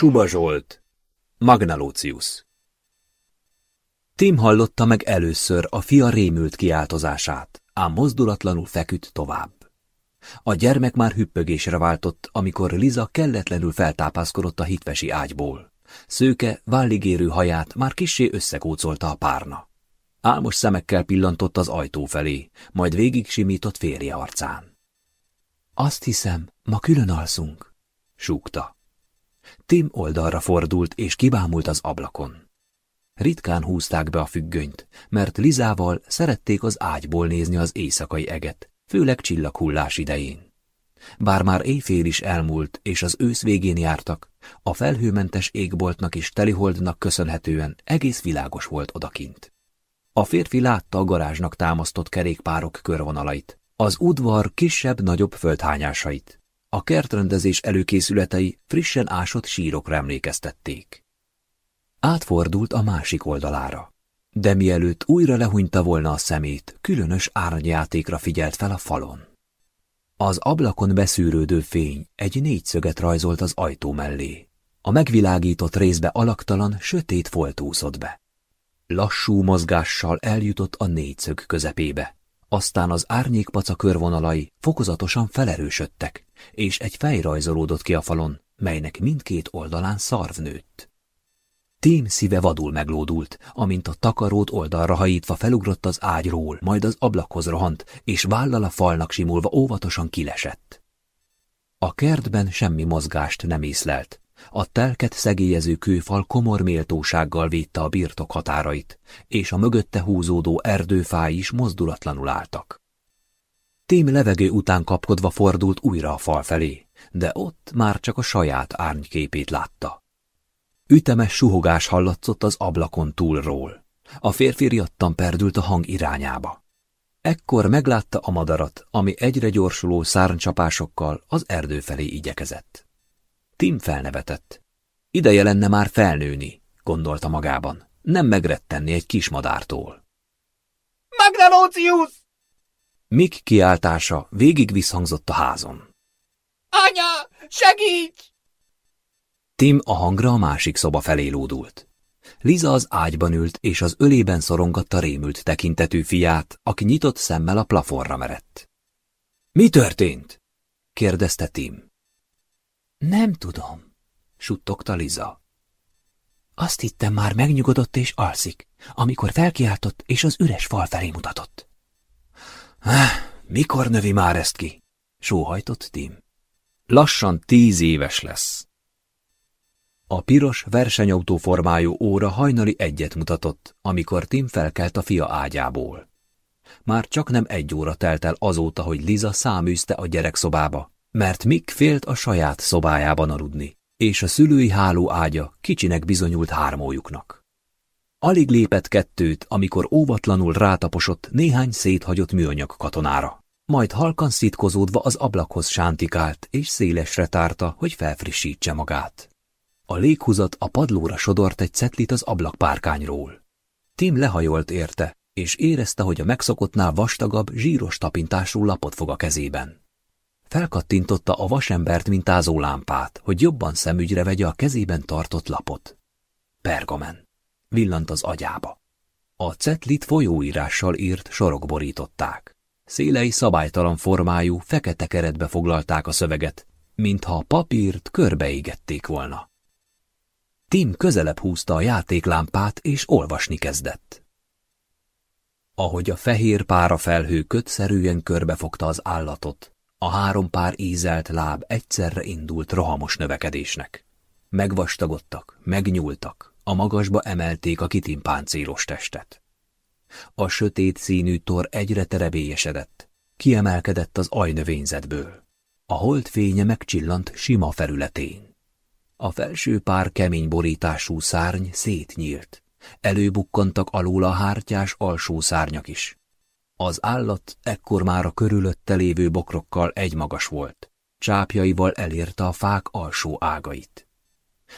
Suba Zsolt, Magnalócius. Tim hallotta meg először a fia rémült kiáltozását, ám mozdulatlanul feküdt tovább. A gyermek már hüppögésre váltott, amikor Liza kelletlenül feltápászkodott a hitvesi ágyból. Szőke, válligérő haját már kissé összekócolta a párna. Álmos szemekkel pillantott az ajtó felé, majd végig simított férje arcán. Azt hiszem, ma külön alszunk, súgta. Tim oldalra fordult és kibámult az ablakon. Ritkán húzták be a függönyt, mert Lizával szerették az ágyból nézni az éjszakai eget, főleg csillaghullás idején. Bár már éjfél is elmúlt, és az ősz végén jártak, a felhőmentes égboltnak és teliholdnak köszönhetően egész világos volt odakint. A férfi látta a garázsnak támasztott kerékpárok körvonalait, az udvar kisebb-nagyobb földhányásait. A kertrendezés előkészületei frissen ásott sírokra emlékeztették. Átfordult a másik oldalára, de mielőtt újra lehunyta volna a szemét, különös árnyjátékra figyelt fel a falon. Az ablakon beszűrődő fény egy négyszöget rajzolt az ajtó mellé. A megvilágított részbe alaktalan, sötét folt úszott be. Lassú mozgással eljutott a négyszög közepébe. Aztán az árnyékpaca körvonalai fokozatosan felerősödtek, és egy fej rajzolódott ki a falon, melynek mindkét oldalán szarv nőtt. Tím szíve vadul meglódult, amint a takarót oldalra hajítva felugrott az ágyról, majd az ablakhoz rohant, és vállal a falnak simulva óvatosan kilesett. A kertben semmi mozgást nem észlelt, a telket szegélyező kőfal komor méltósággal védte a birtok határait, és a mögötte húzódó erdőfái is mozdulatlanul álltak. Tém levegő után kapkodva fordult újra a fal felé, de ott már csak a saját árnyképét látta. Ütemes suhogás hallatszott az ablakon túlról. A férfi riadtan perdült a hang irányába. Ekkor meglátta a madarat, ami egyre gyorsuló szárnycsapásokkal az erdő felé igyekezett. Tim felnevetett. Ideje lenne már felnőni, gondolta magában. Nem megrettenni egy kis madártól. Magnalócius! Mik kiáltása végig visszhangzott a házon. Anya, segíts! Tim a hangra a másik szoba felé lódult. Liza az ágyban ült, és az ölében szorongatta rémült tekintetű fiát, aki nyitott szemmel a plafonra merett. Mi történt? kérdezte Tim. Nem tudom, suttogta Liza. Azt hittem már megnyugodott és alszik, amikor felkiáltott és az üres fal felé mutatott. Mikor növi már ezt ki? sóhajtott Tim. Lassan tíz éves lesz. A piros versenyautó formájú óra hajnali egyet mutatott, amikor Tim felkelt a fia ágyából. Már csak nem egy óra telt el azóta, hogy Liza száműzte a gyerekszobába, mert Mick félt a saját szobájában aludni, és a szülői háló ágya kicsinek bizonyult hármójuknak. Alig lépett kettőt, amikor óvatlanul rátaposott néhány széthagyott műanyag katonára. Majd halkan szitkozódva az ablakhoz sántikált, és szélesre tárta, hogy felfrissítse magát. A léghuzat a padlóra sodort egy cetlit az ablakpárkányról. Tim lehajolt érte, és érezte, hogy a megszokottnál vastagabb, zsíros tapintású lapot fog a kezében. Felkattintotta a vasembert mintázó lámpát, hogy jobban szemügyre vegye a kezében tartott lapot. Pergamen. Villant az agyába. A cetlit folyóírással írt sorok borították. Szélei szabálytalan formájú, fekete keretbe foglalták a szöveget, mintha a papírt körbeégették volna. Tim közelebb húzta a játéklámpát, és olvasni kezdett. Ahogy a fehér pára felhő kötszerűen körbefogta az állatot, a három pár ízelt láb egyszerre indult rohamos növekedésnek. Megvastagodtak, megnyúltak, a magasba emelték a kitimpáncélos testet. A sötét színű tor egyre terebélyesedett, kiemelkedett az ajnövényzetből. A hold fénye megcsillant sima felületén. A felső pár kemény borítású szárny szétnyílt. Előbukkantak alul a hártyás alsó szárnyak is. Az állat ekkor már a körülötte lévő bokrokkal egymagas volt. Csápjaival elérte a fák alsó ágait.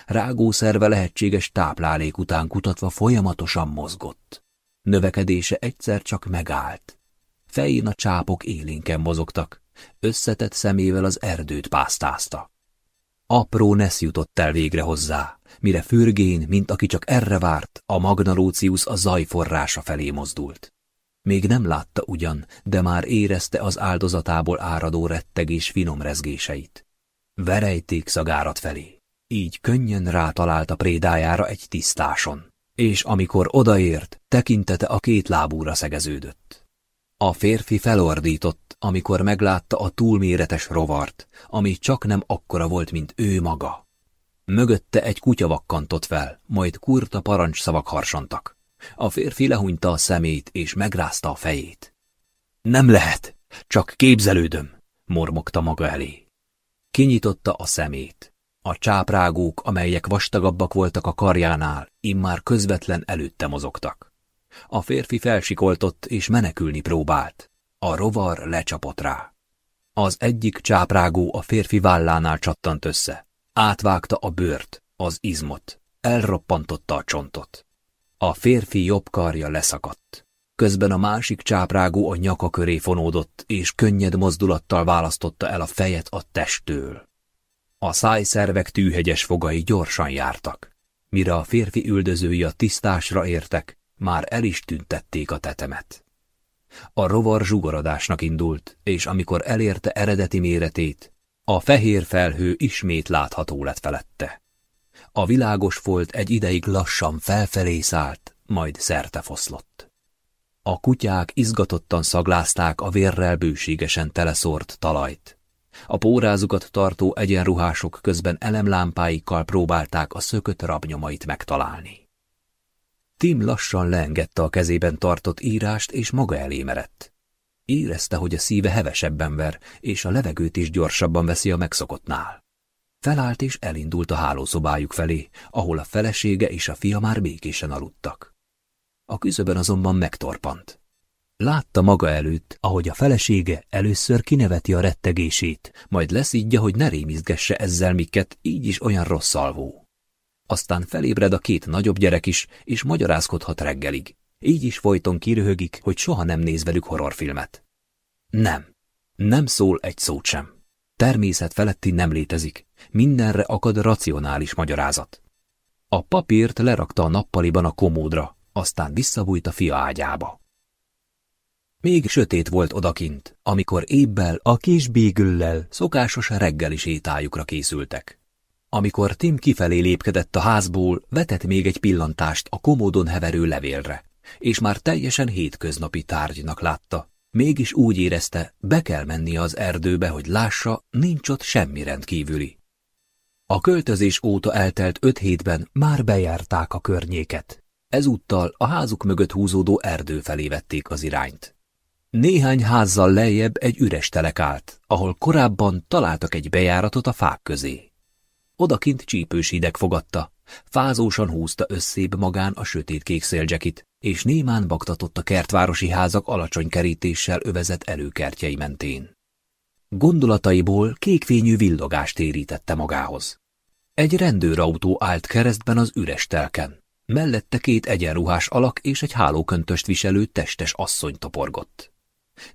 Rágószerve lehetséges táplálék után kutatva folyamatosan mozgott. Növekedése egyszer csak megállt. Fején a csápok élénken mozogtak, összetett szemével az erdőt pásztázta. Apró Nesz jutott el végre hozzá, mire fürgén, mint aki csak erre várt, a Magnalócius a zaj felé mozdult. Még nem látta ugyan, de már érezte az áldozatából áradó rettegés finom rezgéseit. Verejték szagárat felé, így könnyen rátalált a prédájára egy tisztáson, és amikor odaért, tekintete a két lábúra szegeződött. A férfi felordított, amikor meglátta a túlméretes rovart, ami csak nem akkora volt, mint ő maga. Mögötte egy kutya vakkantott fel, majd kurta parancsszavak harsantak. A férfi lehúnyta a szemét, és megrázta a fejét. Nem lehet, csak képzelődöm, mormogta maga elé. Kinyitotta a szemét. A csáprágók, amelyek vastagabbak voltak a karjánál, immár közvetlen előtte mozogtak. A férfi felsikoltott és menekülni próbált. A rovar lecsapott rá. Az egyik csáprágó a férfi vállánál csattant össze. Átvágta a bőrt, az izmot, elroppantotta a csontot. A férfi jobb karja leszakadt. Közben a másik csáprágó a nyaka köré fonódott, és könnyed mozdulattal választotta el a fejet a testtől. A szájszervek tűhegyes fogai gyorsan jártak. Mire a férfi üldözői a tisztásra értek, már el is tüntették a tetemet. A rovar zsugorodásnak indult, és amikor elérte eredeti méretét, a fehér felhő ismét látható lett felette. A világos folt egy ideig lassan felfelé szállt, majd szerte foszlott. A kutyák izgatottan szaglázták a vérrel bőségesen teleszórt talajt. A pórázukat tartó egyenruhások közben elemlámpáikkal próbálták a szökött rabnyomait megtalálni. Tim lassan leengedte a kezében tartott írást, és maga elé merett. Érezte, hogy a szíve hevesebben ver, és a levegőt is gyorsabban veszi a megszokottnál. Felállt és elindult a hálószobájuk felé, ahol a felesége és a fia már békésen aludtak. A küszöbön azonban megtorpant. Látta maga előtt, ahogy a felesége először kineveti a rettegését, majd leszídja, hogy ne rémizgesse ezzel miket, így is olyan rossz alvó. Aztán felébred a két nagyobb gyerek is, és magyarázkodhat reggelig. Így is folyton kiröhögik, hogy soha nem néz velük horrorfilmet. Nem. Nem szól egy szót sem. Természet feletti nem létezik. Mindenre akad racionális magyarázat. A papírt lerakta a nappaliban a komódra, aztán visszabújt a fia ágyába. Még sötét volt odakint, amikor ébbel a kis bégüllel szokásos reggeli sétájukra készültek. Amikor Tim kifelé lépkedett a házból, vetett még egy pillantást a komódon heverő levélre, és már teljesen hétköznapi tárgynak látta. Mégis úgy érezte, be kell mennie az erdőbe, hogy lássa, nincs ott semmi rendkívüli. A költözés óta eltelt öt hétben már bejárták a környéket. Ezúttal a házuk mögött húzódó erdő felé vették az irányt. Néhány házzal lejjebb egy üres telek állt, ahol korábban találtak egy bejáratot a fák közé. Odakint csípős hideg fogadta, fázósan húzta összébb magán a sötétkék széldzsekit, és némán baktatott a kertvárosi házak alacsony kerítéssel övezett előkertjei mentén. Gondolataiból kékfényű villogást térítette magához. Egy rendőrautó állt keresztben az üres telken. Mellette két egyenruhás alak és egy hálóköntöst viselő testes asszony toporgott.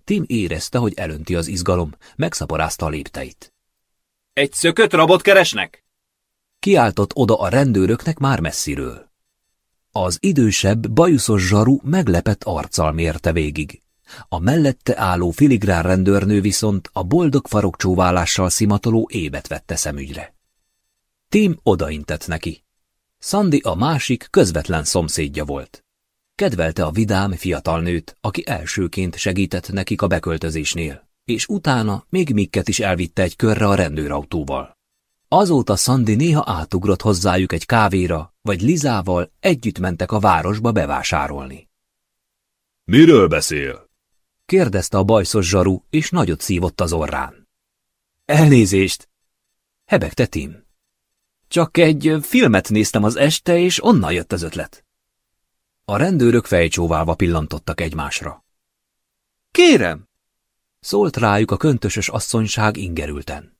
Tim érezte, hogy elönti az izgalom, megszaporázta a lépteit. Egy szökött rabot keresnek? Kiáltott oda a rendőröknek már messziről. Az idősebb, bajuszos zsaru meglepett arccal mérte végig. A mellette álló filigrán rendőrnő viszont a boldog farokcsóválással szimatoló ébet vette szemügyre. Tim odaintett neki. Sandy a másik, közvetlen szomszédja volt. Kedvelte a vidám fiatal nőt, aki elsőként segített nekik a beköltözésnél, és utána még Mikket is elvitte egy körre a rendőrautóval. Azóta Sandy néha átugrott hozzájuk egy kávéra, vagy Lizával együtt mentek a városba bevásárolni. Miről beszél? kérdezte a bajszos zsaru, és nagyot szívott az orrán. Elnézést! Hebegte Tim. Csak egy filmet néztem az este, és onnan jött az ötlet. A rendőrök fejcsóválva pillantottak egymásra. Kérem! Szólt rájuk a köntösös asszonyság ingerülten.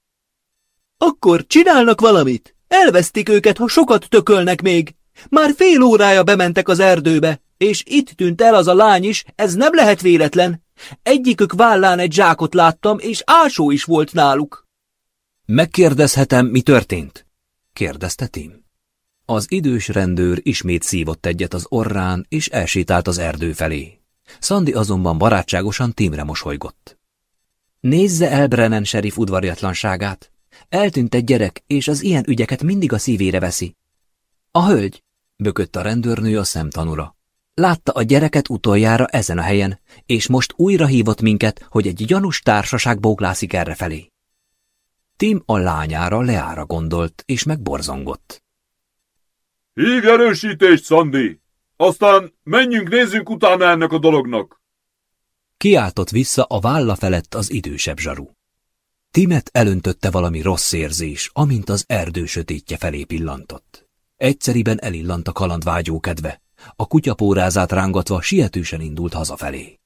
Akkor csinálnak valamit! Elvesztik őket, ha sokat tökölnek még! Már fél órája bementek az erdőbe, és itt tűnt el az a lány is, ez nem lehet véletlen. Egyikük vállán egy zsákot láttam, és ásó is volt náluk. Megkérdezhetem, mi történt? kérdezte Tim. Az idős rendőr ismét szívott egyet az orrán, és elsétált az erdő felé. Szandi azonban barátságosan Timre mosolygott. Nézze el Brennan serif udvariatlanságát. Eltűnt egy gyerek, és az ilyen ügyeket mindig a szívére veszi. A hölgy, bökött a rendőrnő a szemtanúra. Látta a gyereket utoljára ezen a helyen, és most újra hívott minket, hogy egy gyanús társaság bóklászik errefelé. Tim a lányára leára gondolt, és megborzongott. Hív erősítést, Szandi! Aztán menjünk, nézzünk utána ennek a dolognak! Kiáltott vissza a válla felett az idősebb zsaru. Timet elöntötte valami rossz érzés, amint az erdő sötétje felé pillantott. Egyszeriben elillant a kalandvágyó kedve, a kutyapórázát rángatva sietősen indult hazafelé.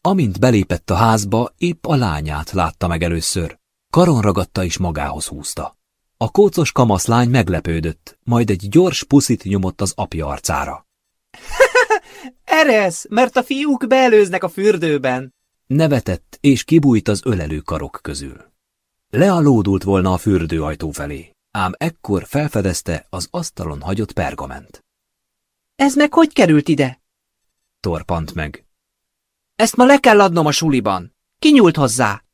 Amint belépett a házba, épp a lányát látta meg először, karon ragadta és magához húzta. A kócos kamaszlány meglepődött, majd egy gyors puszit nyomott az apja arcára. Eresz, mert a fiúk beelőznek a fürdőben. Nevetett, és kibújt az ölelő karok közül. Lealódult volna a fürdőajtó felé, ám ekkor felfedezte az asztalon hagyott pergament. Ez meg hogy került ide? Torpant meg. Ezt ma le kell adnom a suliban. Ki nyúlt hozzá?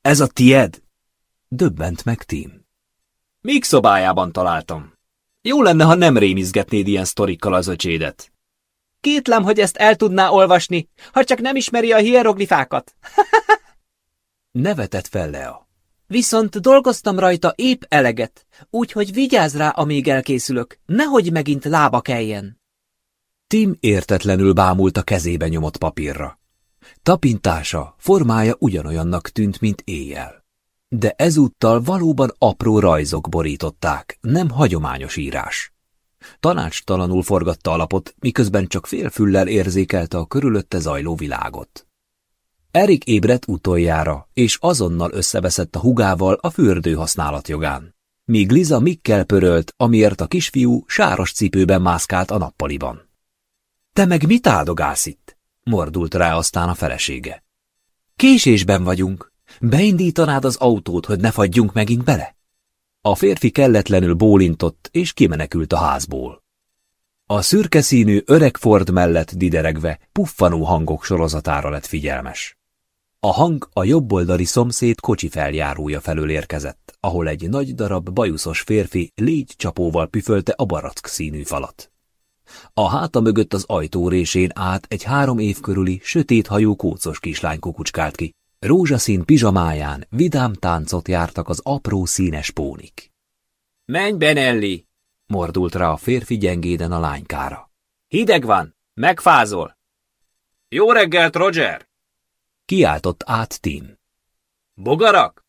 Ez a tied? Döbbent meg Tim. Míg szobájában találtam. Jó lenne, ha nem rémizgetnéd ilyen sztorikkal az öcsédet. Kétlem, hogy ezt el tudná olvasni, ha csak nem ismeri a hieroglifákat. Nevetett fel Lea. Viszont dolgoztam rajta épp eleget, úgyhogy vigyázz rá, amíg elkészülök, nehogy megint lába keljen. Tim értetlenül bámult a kezébe nyomott papírra. Tapintása, formája ugyanolyannak tűnt, mint éjjel. De ezúttal valóban apró rajzok borították, nem hagyományos írás. Tanácstalanul forgatta a lapot, miközben csak félfüllel érzékelte a körülötte zajló világot. Erik ébredt utoljára, és azonnal összeveszett a hugával a fürdő használatjogán. Míg Liza mikkel pörölt, amiért a kisfiú sáros cipőben mászkált a nappaliban. Te meg mit áldogálsz itt? mordult rá aztán a felesége. Késésben vagyunk. Beindítanád az autót, hogy ne fagyjunk megint bele? A férfi kelletlenül bólintott, és kimenekült a házból. A szürke színű öreg Ford mellett dideregve puffanó hangok sorozatára lett figyelmes. A hang a jobboldali szomszéd kocsi feljárója felől érkezett, ahol egy nagy darab bajuszos férfi légy püfölte a barack színű falat. A háta mögött az ajtórésén át egy három év körüli, sötét hajú kócos kislány kukucskált ki. Rózsaszín pizsamáján vidám táncot jártak az apró színes pónik. Menj, Benelli! mordult rá a férfi gyengéden a lánykára. Hideg van, megfázol. Jó reggelt, Roger! Kiáltott át Tim. Bogarak?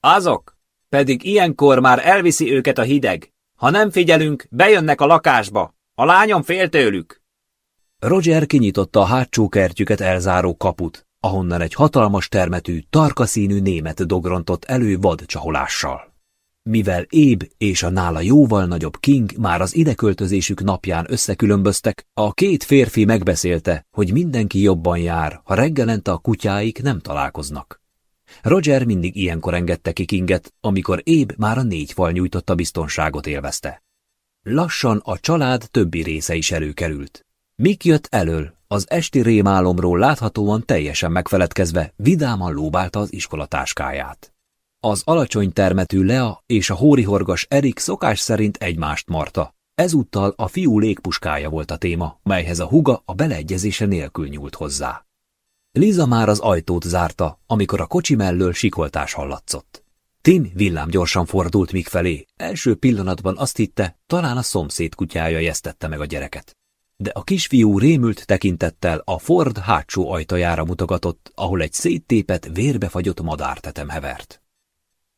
Azok? Pedig ilyenkor már elviszi őket a hideg. Ha nem figyelünk, bejönnek a lakásba. A lányom fél tőlük. Roger kinyitotta a hátsó kertjüket elzáró kaput, ahonnan egy hatalmas termetű, tarka színű német dogrontott elő vadcsaholással. Mivel Éb és a nála jóval nagyobb King már az ideköltözésük napján összekülönböztek, a két férfi megbeszélte, hogy mindenki jobban jár, ha reggelente a kutyáik nem találkoznak. Roger mindig ilyenkor engedte ki Kinget, amikor Éb már a négy fal nyújtotta biztonságot élvezte. Lassan a család többi része is előkerült. Mik jött elől, az esti rémálomról láthatóan teljesen megfeledkezve, vidáman lóbálta az iskolatáskáját. Az alacsony termetű Lea és a hórihorgas Erik szokás szerint egymást marta. Ezúttal a fiú légpuskája volt a téma, melyhez a huga a beleegyezése nélkül nyúlt hozzá. Liza már az ajtót zárta, amikor a kocsi mellől sikoltás hallatszott. Tim villámgyorsan fordult Mik felé. Első pillanatban azt hitte, talán a szomszéd kutyája jesztette meg a gyereket. De a kisfiú rémült tekintettel a Ford hátsó ajtajára mutogatott, ahol egy széttépet, vérbefagyott madártetem hevert.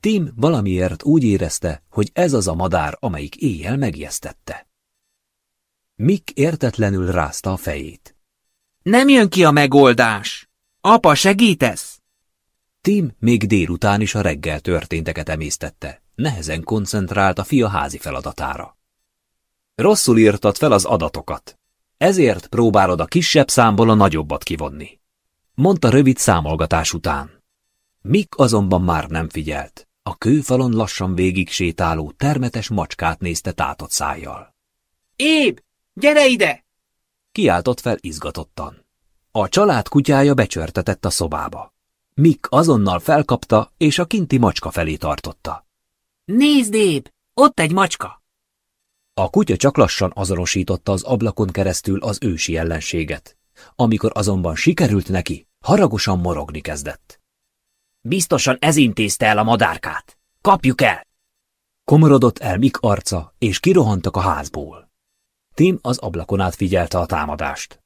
Tim valamiért úgy érezte, hogy ez az a madár, amelyik éjjel megjesztette. Mik értetlenül rázta a fejét. Nem jön ki a megoldás! Apa, segítesz? Tim még délután is a reggel történteket emésztette. Nehezen koncentrált a fia házi feladatára. Rosszul írtad fel az adatokat. Ezért próbálod a kisebb számból a nagyobbat kivonni. Mondta rövid számolgatás után. Mik azonban már nem figyelt. A kőfalon lassan végig sétáló termetes macskát nézte tátott szájjal. Éb, gyere ide! Kiáltott fel izgatottan. A család kutyája becsörtetett a szobába. Mik azonnal felkapta, és a kinti macska felé tartotta. Nézd, Éb, ott egy macska! A kutya csak lassan azonosította az ablakon keresztül az ősi ellenséget. Amikor azonban sikerült neki, haragosan morogni kezdett. Biztosan ez intézte el a madárkát. Kapjuk el! Komorodott el Mik arca, és kirohantak a házból. Tim az ablakon át figyelte a támadást.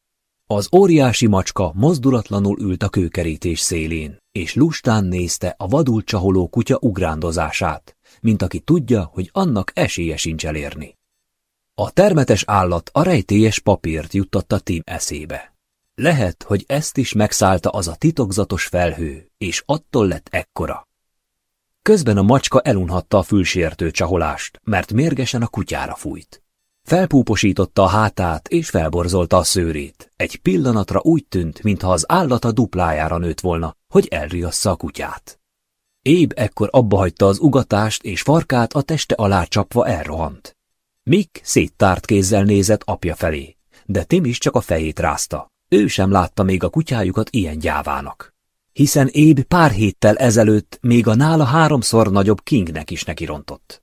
Az óriási macska mozdulatlanul ült a kőkerítés szélén, és lustán nézte a vadul csaholó kutya ugrándozását, mint aki tudja, hogy annak esélye sincs elérni. A termetes állat a rejtélyes papírt juttatta Tim eszébe. Lehet, hogy ezt is megszállta az a titokzatos felhő, és attól lett ekkora. Közben a macska elunhatta a fülsértő csaholást, mert mérgesen a kutyára fújt. Felpúposította a hátát, és felborzolta a szőrét. Egy pillanatra úgy tűnt, mintha az állata duplájára nőtt volna, hogy elriassza a kutyát. Éb ekkor abbahagyta az ugatást, és farkát a teste alá csapva elrohant. Mick széttárt kézzel nézett apja felé, de Tim is csak a fejét rázta. Ő sem látta még a kutyájukat ilyen gyávának. Hiszen Éb pár héttel ezelőtt még a nála háromszor nagyobb Kingnek is nekirontott.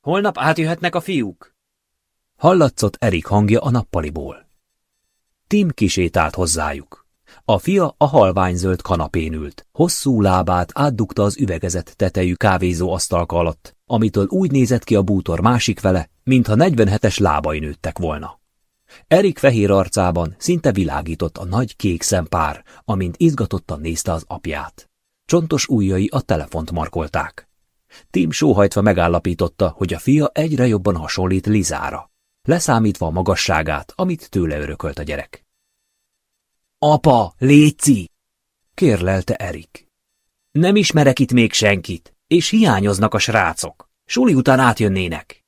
Holnap átjöhetnek a fiúk? Hallatszott Erik hangja a nappaliból. Tim kisétált hozzájuk. A fia a halványzöld kanapén ült, hosszú lábát átdugta az üvegezett tetejű kávézó asztalka alatt, amitől úgy nézett ki a bútor másik vele, mintha 47-es lábai nőttek volna. Erik fehér arcában szinte világított a nagy kék szempár, amint izgatottan nézte az apját. Csontos ujjai a telefont markolták. Tim sóhajtva megállapította, hogy a fia egyre jobban hasonlít Lizára, leszámítva a magasságát, amit tőle örökölt a gyerek. Apa, léci! kérlelte Erik. Nem ismerek itt még senkit, és hiányoznak a srácok. Suli után átjönnének.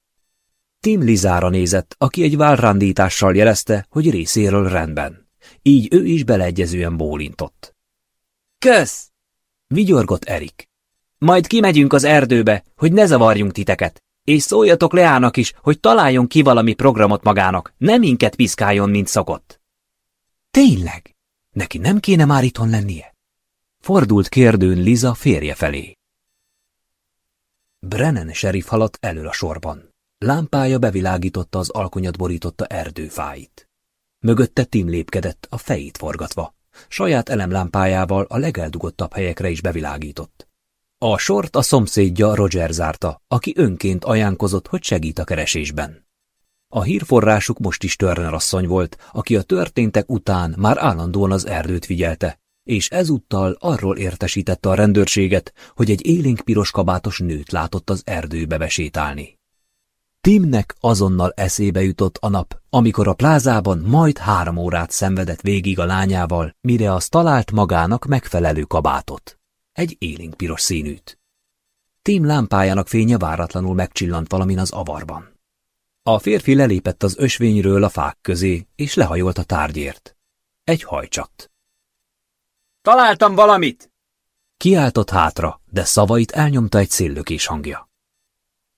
Tim Lizára nézett, aki egy válrandítással jelezte, hogy részéről rendben. Így ő is beleegyezően bólintott. Kösz! Vigyorgott Erik. Majd kimegyünk az erdőbe, hogy ne zavarjunk titeket, és szóljatok Leának is, hogy találjon ki valami programot magának, nem minket piszkáljon, mint szokott. Tényleg? Neki nem kéne már itthon lennie? Fordult kérdőn Liza férje felé. Brennan sheriff haladt elől a sorban. Lámpája bevilágította az alkonyat borította erdőfáit. Mögötte Tim lépkedett, a fejét forgatva. Saját elemlámpájával a legeldugottabb helyekre is bevilágított. A sort a szomszédja Roger zárta, aki önként ajánkozott, hogy segít a keresésben. A hírforrásuk most is Turner asszony volt, aki a történtek után már állandóan az erdőt figyelte, és ezúttal arról értesítette a rendőrséget, hogy egy élénk piros kabátos nőt látott az erdőbe besétálni. Timnek azonnal eszébe jutott a nap, amikor a plázában majd három órát szenvedett végig a lányával, mire az talált magának megfelelő kabátot. Egy élénk piros színűt. Tim lámpájának fénye váratlanul megcsillant valamin az avarban. A férfi lelépett az ösvényről a fák közé, és lehajolt a tárgyért. Egy hajcsat. Találtam valamit! Kiáltott hátra, de szavait elnyomta egy széllökés hangja.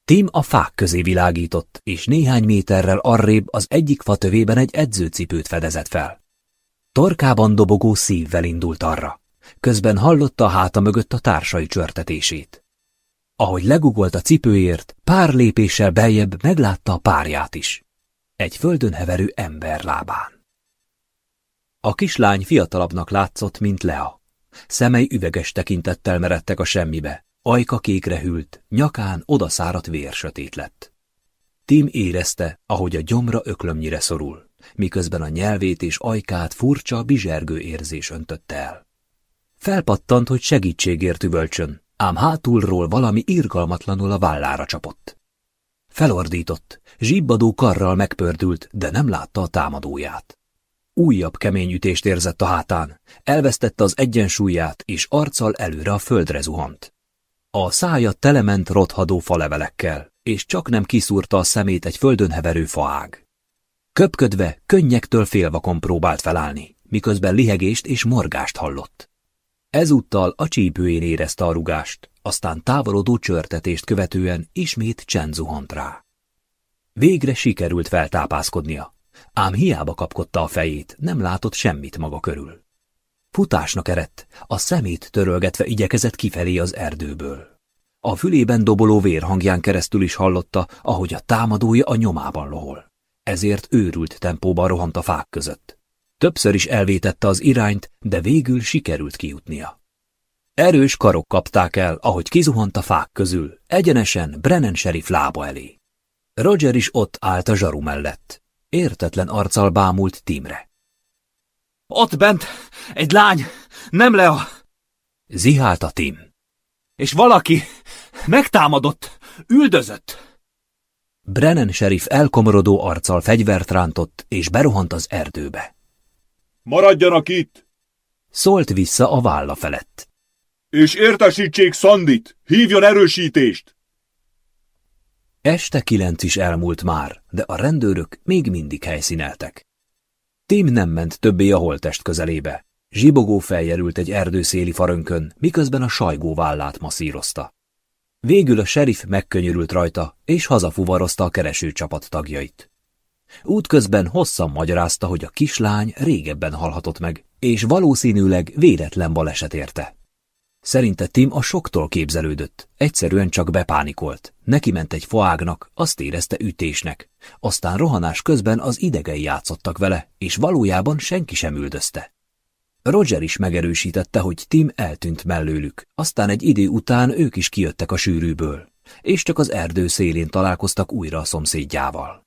Tim a fák közé világított, és néhány méterrel arrébb az egyik fa tövében egy edzőcipőt fedezett fel. Torkában dobogó szívvel indult arra. Közben hallotta a háta mögött a társai csörtetését. Ahogy legugolt a cipőért, pár lépéssel beljebb meglátta a párját is. Egy földön heverő ember lábán. A kislány fiatalabbnak látszott, mint Lea. Szemei üveges tekintettel meredtek a semmibe, Ajka kékre hűlt, nyakán odaszáradt vér sötét lett. Tim érezte, ahogy a gyomra öklömnyire szorul, miközben a nyelvét és ajkát furcsa, bizsergő érzés öntötte el. Felpattant, hogy segítségért üvölcsön, ám hátulról valami irgalmatlanul a vállára csapott. Felordított, zsibbadó karral megpördült, de nem látta a támadóját. Újabb kemény ütést érzett a hátán, elvesztette az egyensúlyát, és arccal előre a földre zuhant. A szája telement rothadó falevelekkel, és csak nem kiszúrta a szemét egy földön heverő faág. Köpködve, könnyektől félvakon próbált felállni, miközben lihegést és morgást hallott. Ezúttal a csípőjén érezte a rugást, aztán távolodó csörtetést követően ismét csend zuhant rá. Végre sikerült feltápászkodnia, ám hiába kapkodta a fejét, nem látott semmit maga körül. Futásnak erett, a szemét törölgetve igyekezett kifelé az erdőből. A fülében doboló vérhangján keresztül is hallotta, ahogy a támadója a nyomában lohol. Ezért őrült tempóban rohant a fák között. Többször is elvétette az irányt, de végül sikerült kijutnia. Erős karok kapták el, ahogy kizuhant a fák közül, egyenesen Brennan sheriff lába elé. Roger is ott állt a zsaru mellett. Értetlen arccal bámult Timre. Ott bent egy lány, nem le a... Zihálta Tim. És valaki megtámadott, üldözött. Brennan sheriff elkomorodó arccal fegyvert rántott, és berohant az erdőbe. Maradjanak itt! Szólt vissza a válla felett. És értesítsék Szandit! Hívjon erősítést! Este kilenc is elmúlt már, de a rendőrök még mindig helyszíneltek. Tim nem ment többé a holtest közelébe. Zsibogó feljelült egy erdőszéli farönkön, miközben a sajgó vállát masszírozta. Végül a sheriff megkönyörült rajta, és hazafuvarozta a keresőcsapat tagjait. Útközben hosszan magyarázta, hogy a kislány régebben halhatott meg, és valószínűleg véletlen baleset érte. Szerinte Tim a soktól képzelődött, egyszerűen csak bepánikolt. Neki ment egy foágnak, azt érezte ütésnek. Aztán rohanás közben az idegei játszottak vele, és valójában senki sem üldözte. Roger is megerősítette, hogy Tim eltűnt mellőlük, aztán egy idő után ők is kijöttek a sűrűből, és csak az erdő szélén találkoztak újra a szomszédjával.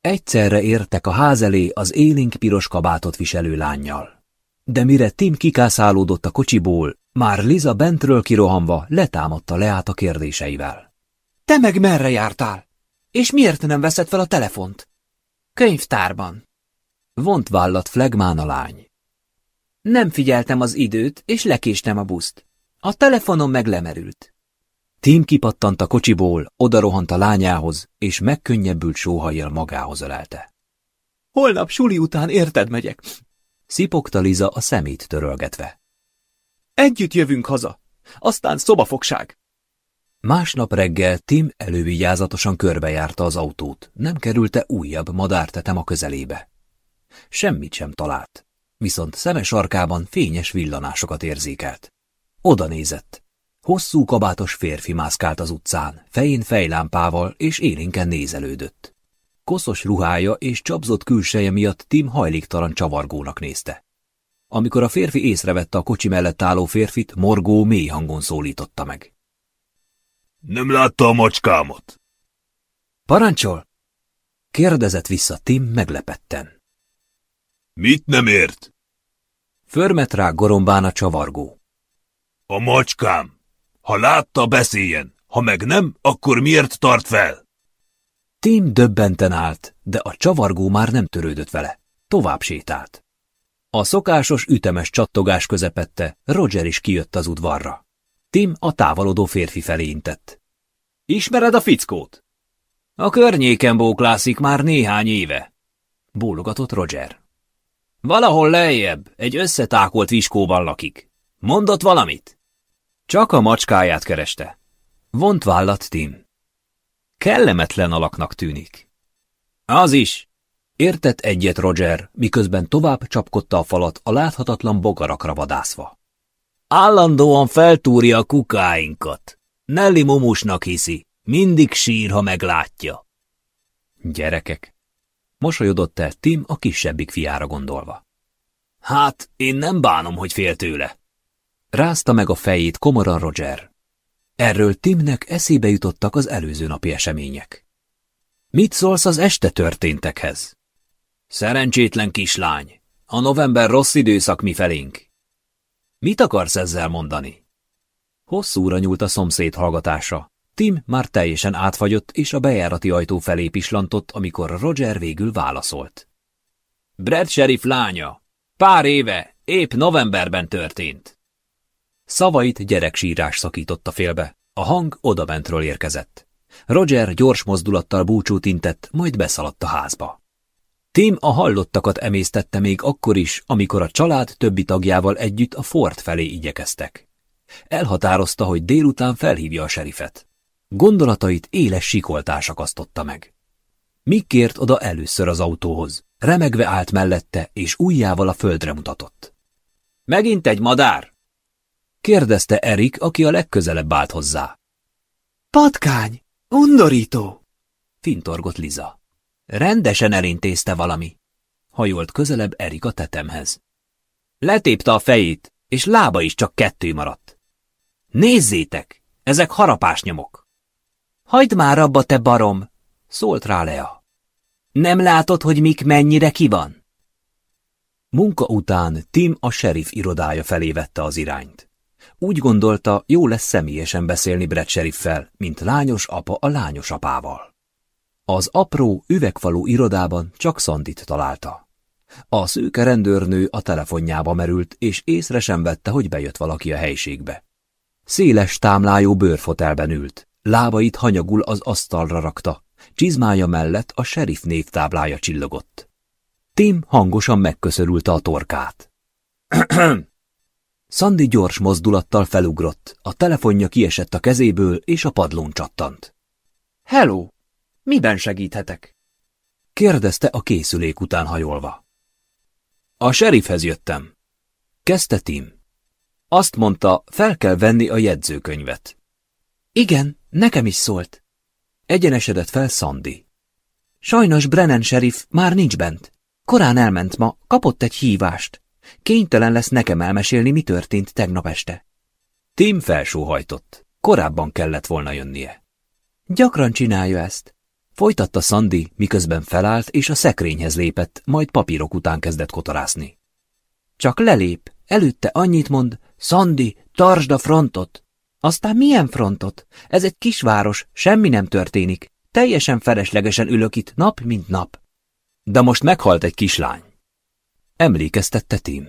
Egyszerre értek a ház elé az élénk piros kabátot viselő lányjal. De mire Tim kikászálódott a kocsiból, már Liza bentről kirohanva letámadta Leát a kérdéseivel. Te meg merre jártál? És miért nem veszed fel a telefont? Könyvtárban. Vont vállat flegmán a lány. Nem figyeltem az időt, és lekéstem a buszt. A telefonom meg lemerült. Tim kipattant a kocsiból, odarohant a lányához, és megkönnyebbült sóhajjal magához ölelte. Holnap suli után érted megyek. Szipogta Liza a szemét törölgetve. Együtt jövünk haza, aztán szobafogság. Másnap reggel Tim elővigyázatosan körbejárta az autót, nem kerülte újabb madártetem a közelébe. Semmit sem talált, viszont szeme sarkában fényes villanásokat érzékelt. Oda nézett. Hosszú kabátos férfi mászkált az utcán, fején fejlámpával és élénken nézelődött. Koszos ruhája és csapzott külseje miatt Tim hajléktalan csavargónak nézte. Amikor a férfi észrevette a kocsi mellett álló férfit, morgó mély hangon szólította meg. Nem látta a macskámot? Parancsol? Kérdezett vissza Tim meglepetten. Mit nem ért? Förmet rá gorombán a csavargó. A macskám. Ha látta, beszéljen. Ha meg nem, akkor miért tart fel? Tim döbbenten állt, de a csavargó már nem törődött vele. Tovább sétált. A szokásos ütemes csattogás közepette, Roger is kijött az udvarra. Tim a távolodó férfi felé intett. Ismered a fickót? A környéken bóklászik már néhány éve. Bólogatott Roger. Valahol lejjebb, egy összetákolt viskóban lakik. Mondott valamit? Csak a macskáját kereste. Vont vállat Tim. Kellemetlen alaknak tűnik. Az is. Értett egyet Roger, miközben tovább csapkodta a falat a láthatatlan bogarakra vadászva. Állandóan feltúrja a kukáinkat. Nelly mumusnak hiszi, mindig sír, ha meglátja. Gyerekek. Mosolyodott el Tim a kisebbik fiára gondolva. Hát, én nem bánom, hogy fél tőle. Rázta meg a fejét komoran Roger. Erről Timnek eszébe jutottak az előző napi események. Mit szólsz az este történtekhez? Szerencsétlen kislány. A november rossz időszak mi felénk. Mit akarsz ezzel mondani? Hosszúra nyúlt a szomszéd hallgatása. Tim már teljesen átfagyott, és a bejárati ajtó felé pislantott, amikor Roger végül válaszolt. Brad sheriff lánya. Pár éve, épp novemberben történt. Szavait gyereksírás szakította félbe. A hang odabentről érkezett. Roger gyors mozdulattal búcsút intett, majd beszaladt a házba. Tim a hallottakat emésztette még akkor is, amikor a család többi tagjával együtt a fort felé igyekeztek. Elhatározta, hogy délután felhívja a serifet. Gondolatait éles sikoltás akasztotta meg. Mik kért oda először az autóhoz? Remegve állt mellette, és ujjával a földre mutatott. Megint egy madár? kérdezte Erik, aki a legközelebb állt hozzá. Patkány! Undorító! fintorgott Liza. Rendesen elintézte valami. Hajolt közelebb Erik a tetemhez. Letépte a fejét, és lába is csak kettő maradt. Nézzétek, ezek harapásnyomok. Hagyd már abba, te barom, szólt rá Lea. Nem látod, hogy Mik mennyire ki van? Munka után Tim a sheriff irodája felé vette az irányt. Úgy gondolta, jó lesz személyesen beszélni Brett sheriffel, mint lányos apa a lányos apával. Az apró, üvegfalú irodában csak Szandit találta. A szőke rendőrnő a telefonjába merült, és észre sem vette, hogy bejött valaki a helységbe. Széles támlájú bőrfotelben ült, lábait hanyagul az asztalra rakta, csizmája mellett a sheriff névtáblája csillogott. Tim hangosan megköszörülte a torkát. Szandi gyors mozdulattal felugrott, a telefonja kiesett a kezéből, és a padlón csattant. Hello! Miben segíthetek? kérdezte a készülék után hajolva. A sheriffhez jöttem. Kezdte Tim. Azt mondta, fel kell venni a jegyzőkönyvet. Igen, nekem is szólt. Egyenesedett fel Sandy. Sajnos Brennan sheriff már nincs bent. Korán elment ma, kapott egy hívást. Kénytelen lesz nekem elmesélni, mi történt tegnap este. Tim felsóhajtott. Korábban kellett volna jönnie. Gyakran csinálja ezt. Folytatta Sandy, miközben felállt és a szekrényhez lépett, majd papírok után kezdett kotorászni. Csak lelép, előtte annyit mond, Sandy, tartsd a frontot. Aztán milyen frontot? Ez egy kisváros, semmi nem történik. Teljesen feleslegesen ülök itt nap, mint nap. De most meghalt egy kislány. Emlékeztette Tim.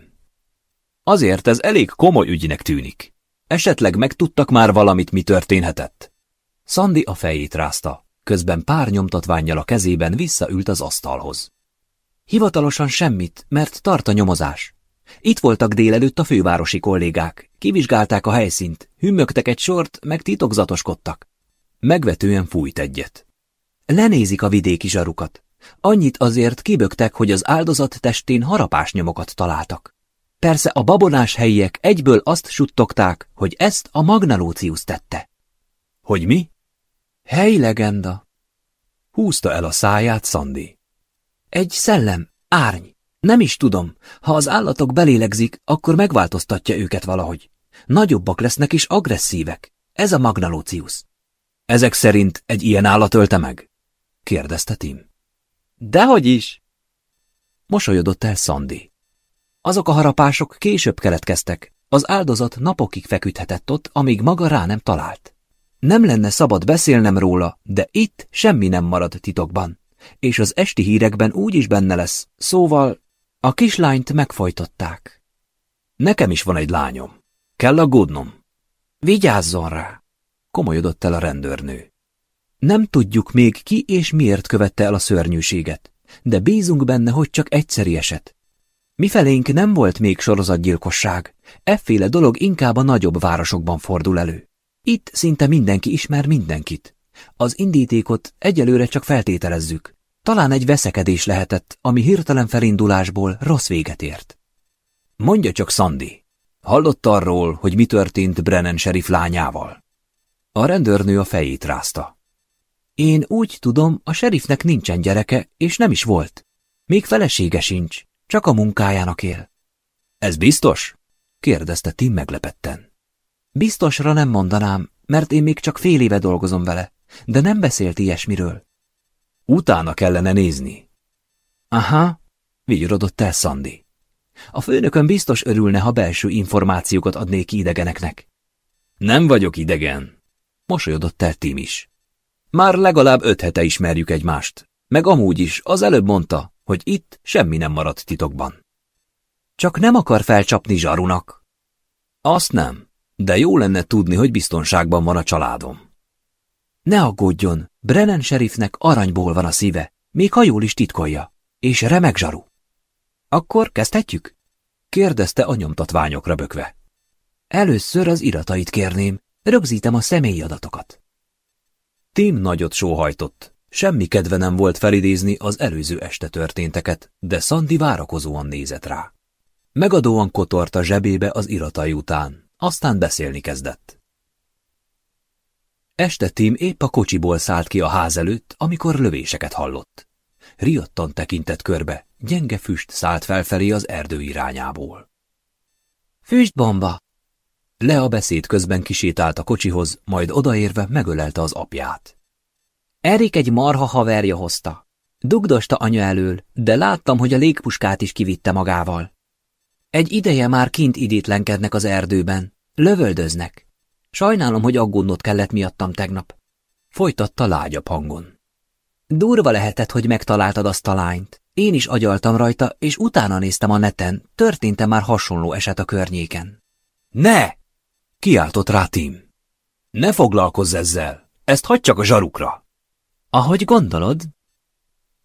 Azért ez elég komoly ügynek tűnik. Esetleg megtudtak már valamit, mi történhetett. Szandi a fejét rázta, közben pár nyomtatványjal a kezében visszaült az asztalhoz. Hivatalosan semmit, mert tart a nyomozás. Itt voltak délelőtt a fővárosi kollégák, kivizsgálták a helyszínt, hümmögtek egy sort, meg titokzatoskodtak. Megvetően fújt egyet. Lenézik a vidéki zsarukat. Annyit azért kibögtek, hogy az áldozat testén harapásnyomokat találtak. Persze a babonás helyiek egyből azt suttogták, hogy ezt a Magnalócius tette. Hogy mi? Helyi legenda. Húzta el a száját Szandi. Egy szellem, árny. Nem is tudom, ha az állatok belélegzik, akkor megváltoztatja őket valahogy. Nagyobbak lesznek és agresszívek. Ez a Magnalócius. Ezek szerint egy ilyen állat ölte meg? kérdezte Tim. Dehogy is! Mosolyodott el Szandi. Azok a harapások később keletkeztek. Az áldozat napokig feküdhetett ott, amíg maga rá nem talált. Nem lenne szabad beszélnem róla, de itt semmi nem marad titokban. És az esti hírekben úgy is benne lesz, szóval a kislányt megfojtották. Nekem is van egy lányom. Kell aggódnom? Vigyázzon rá! Komolyodott el a rendőrnő. Nem tudjuk még ki és miért követte el a szörnyűséget, de bízunk benne, hogy csak egyszeri eset. Mifelénk nem volt még sorozatgyilkosság, efféle dolog inkább a nagyobb városokban fordul elő. Itt szinte mindenki ismer mindenkit. Az indítékot egyelőre csak feltételezzük. Talán egy veszekedés lehetett, ami hirtelen felindulásból rossz véget ért. Mondja csak, Sandy, hallott arról, hogy mi történt Brennan sheriff lányával? A rendőrnő a fejét rázta. Én úgy tudom, a serifnek nincsen gyereke, és nem is volt. Még felesége sincs, csak a munkájának él. Ez biztos? kérdezte Tim meglepetten. Biztosra nem mondanám, mert én még csak fél éve dolgozom vele, de nem beszélt ilyesmiről. Utána kellene nézni. Aha, vigyorodott el Sandy. A főnökön biztos örülne, ha belső információkat adnék idegeneknek. Nem vagyok idegen, mosolyodott el Tim is. Már legalább öt hete ismerjük egymást, meg amúgy is az előbb mondta, hogy itt semmi nem maradt titokban. Csak nem akar felcsapni zsarunak. Azt nem, de jó lenne tudni, hogy biztonságban van a családom. Ne aggódjon, Brennan sheriffnek aranyból van a szíve, még ha jól is titkolja, és remek zsaru. Akkor kezdhetjük? kérdezte a nyomtatványokra bökve. Először az iratait kérném, rögzítem a személyi adatokat. Tim nagyot sóhajtott. Semmi kedve nem volt felidézni az előző este történteket, de Szandi várakozóan nézett rá. Megadóan kotort a zsebébe az iratai után, aztán beszélni kezdett. Este Tim épp a kocsiból szállt ki a ház előtt, amikor lövéseket hallott. Riottan tekintett körbe, gyenge füst szállt felfelé az erdő irányából. Füstbomba! Le a beszéd közben kisétált a kocsihoz, majd odaérve megölelte az apját. Erik egy marha haverja hozta. Dugdosta anya elől, de láttam, hogy a légpuskát is kivitte magával. Egy ideje már kint idétlenkednek az erdőben. Lövöldöznek. Sajnálom, hogy aggódnod kellett miattam tegnap. Folytatta lágyabb hangon. Durva lehetett, hogy megtaláltad azt a lányt. Én is agyaltam rajta, és utána néztem a neten. Történt-e már hasonló eset a környéken? Ne! Kiáltott rá Tim. Ne foglalkozz ezzel! Ezt hagyd csak a zsarukra! Ahogy gondolod?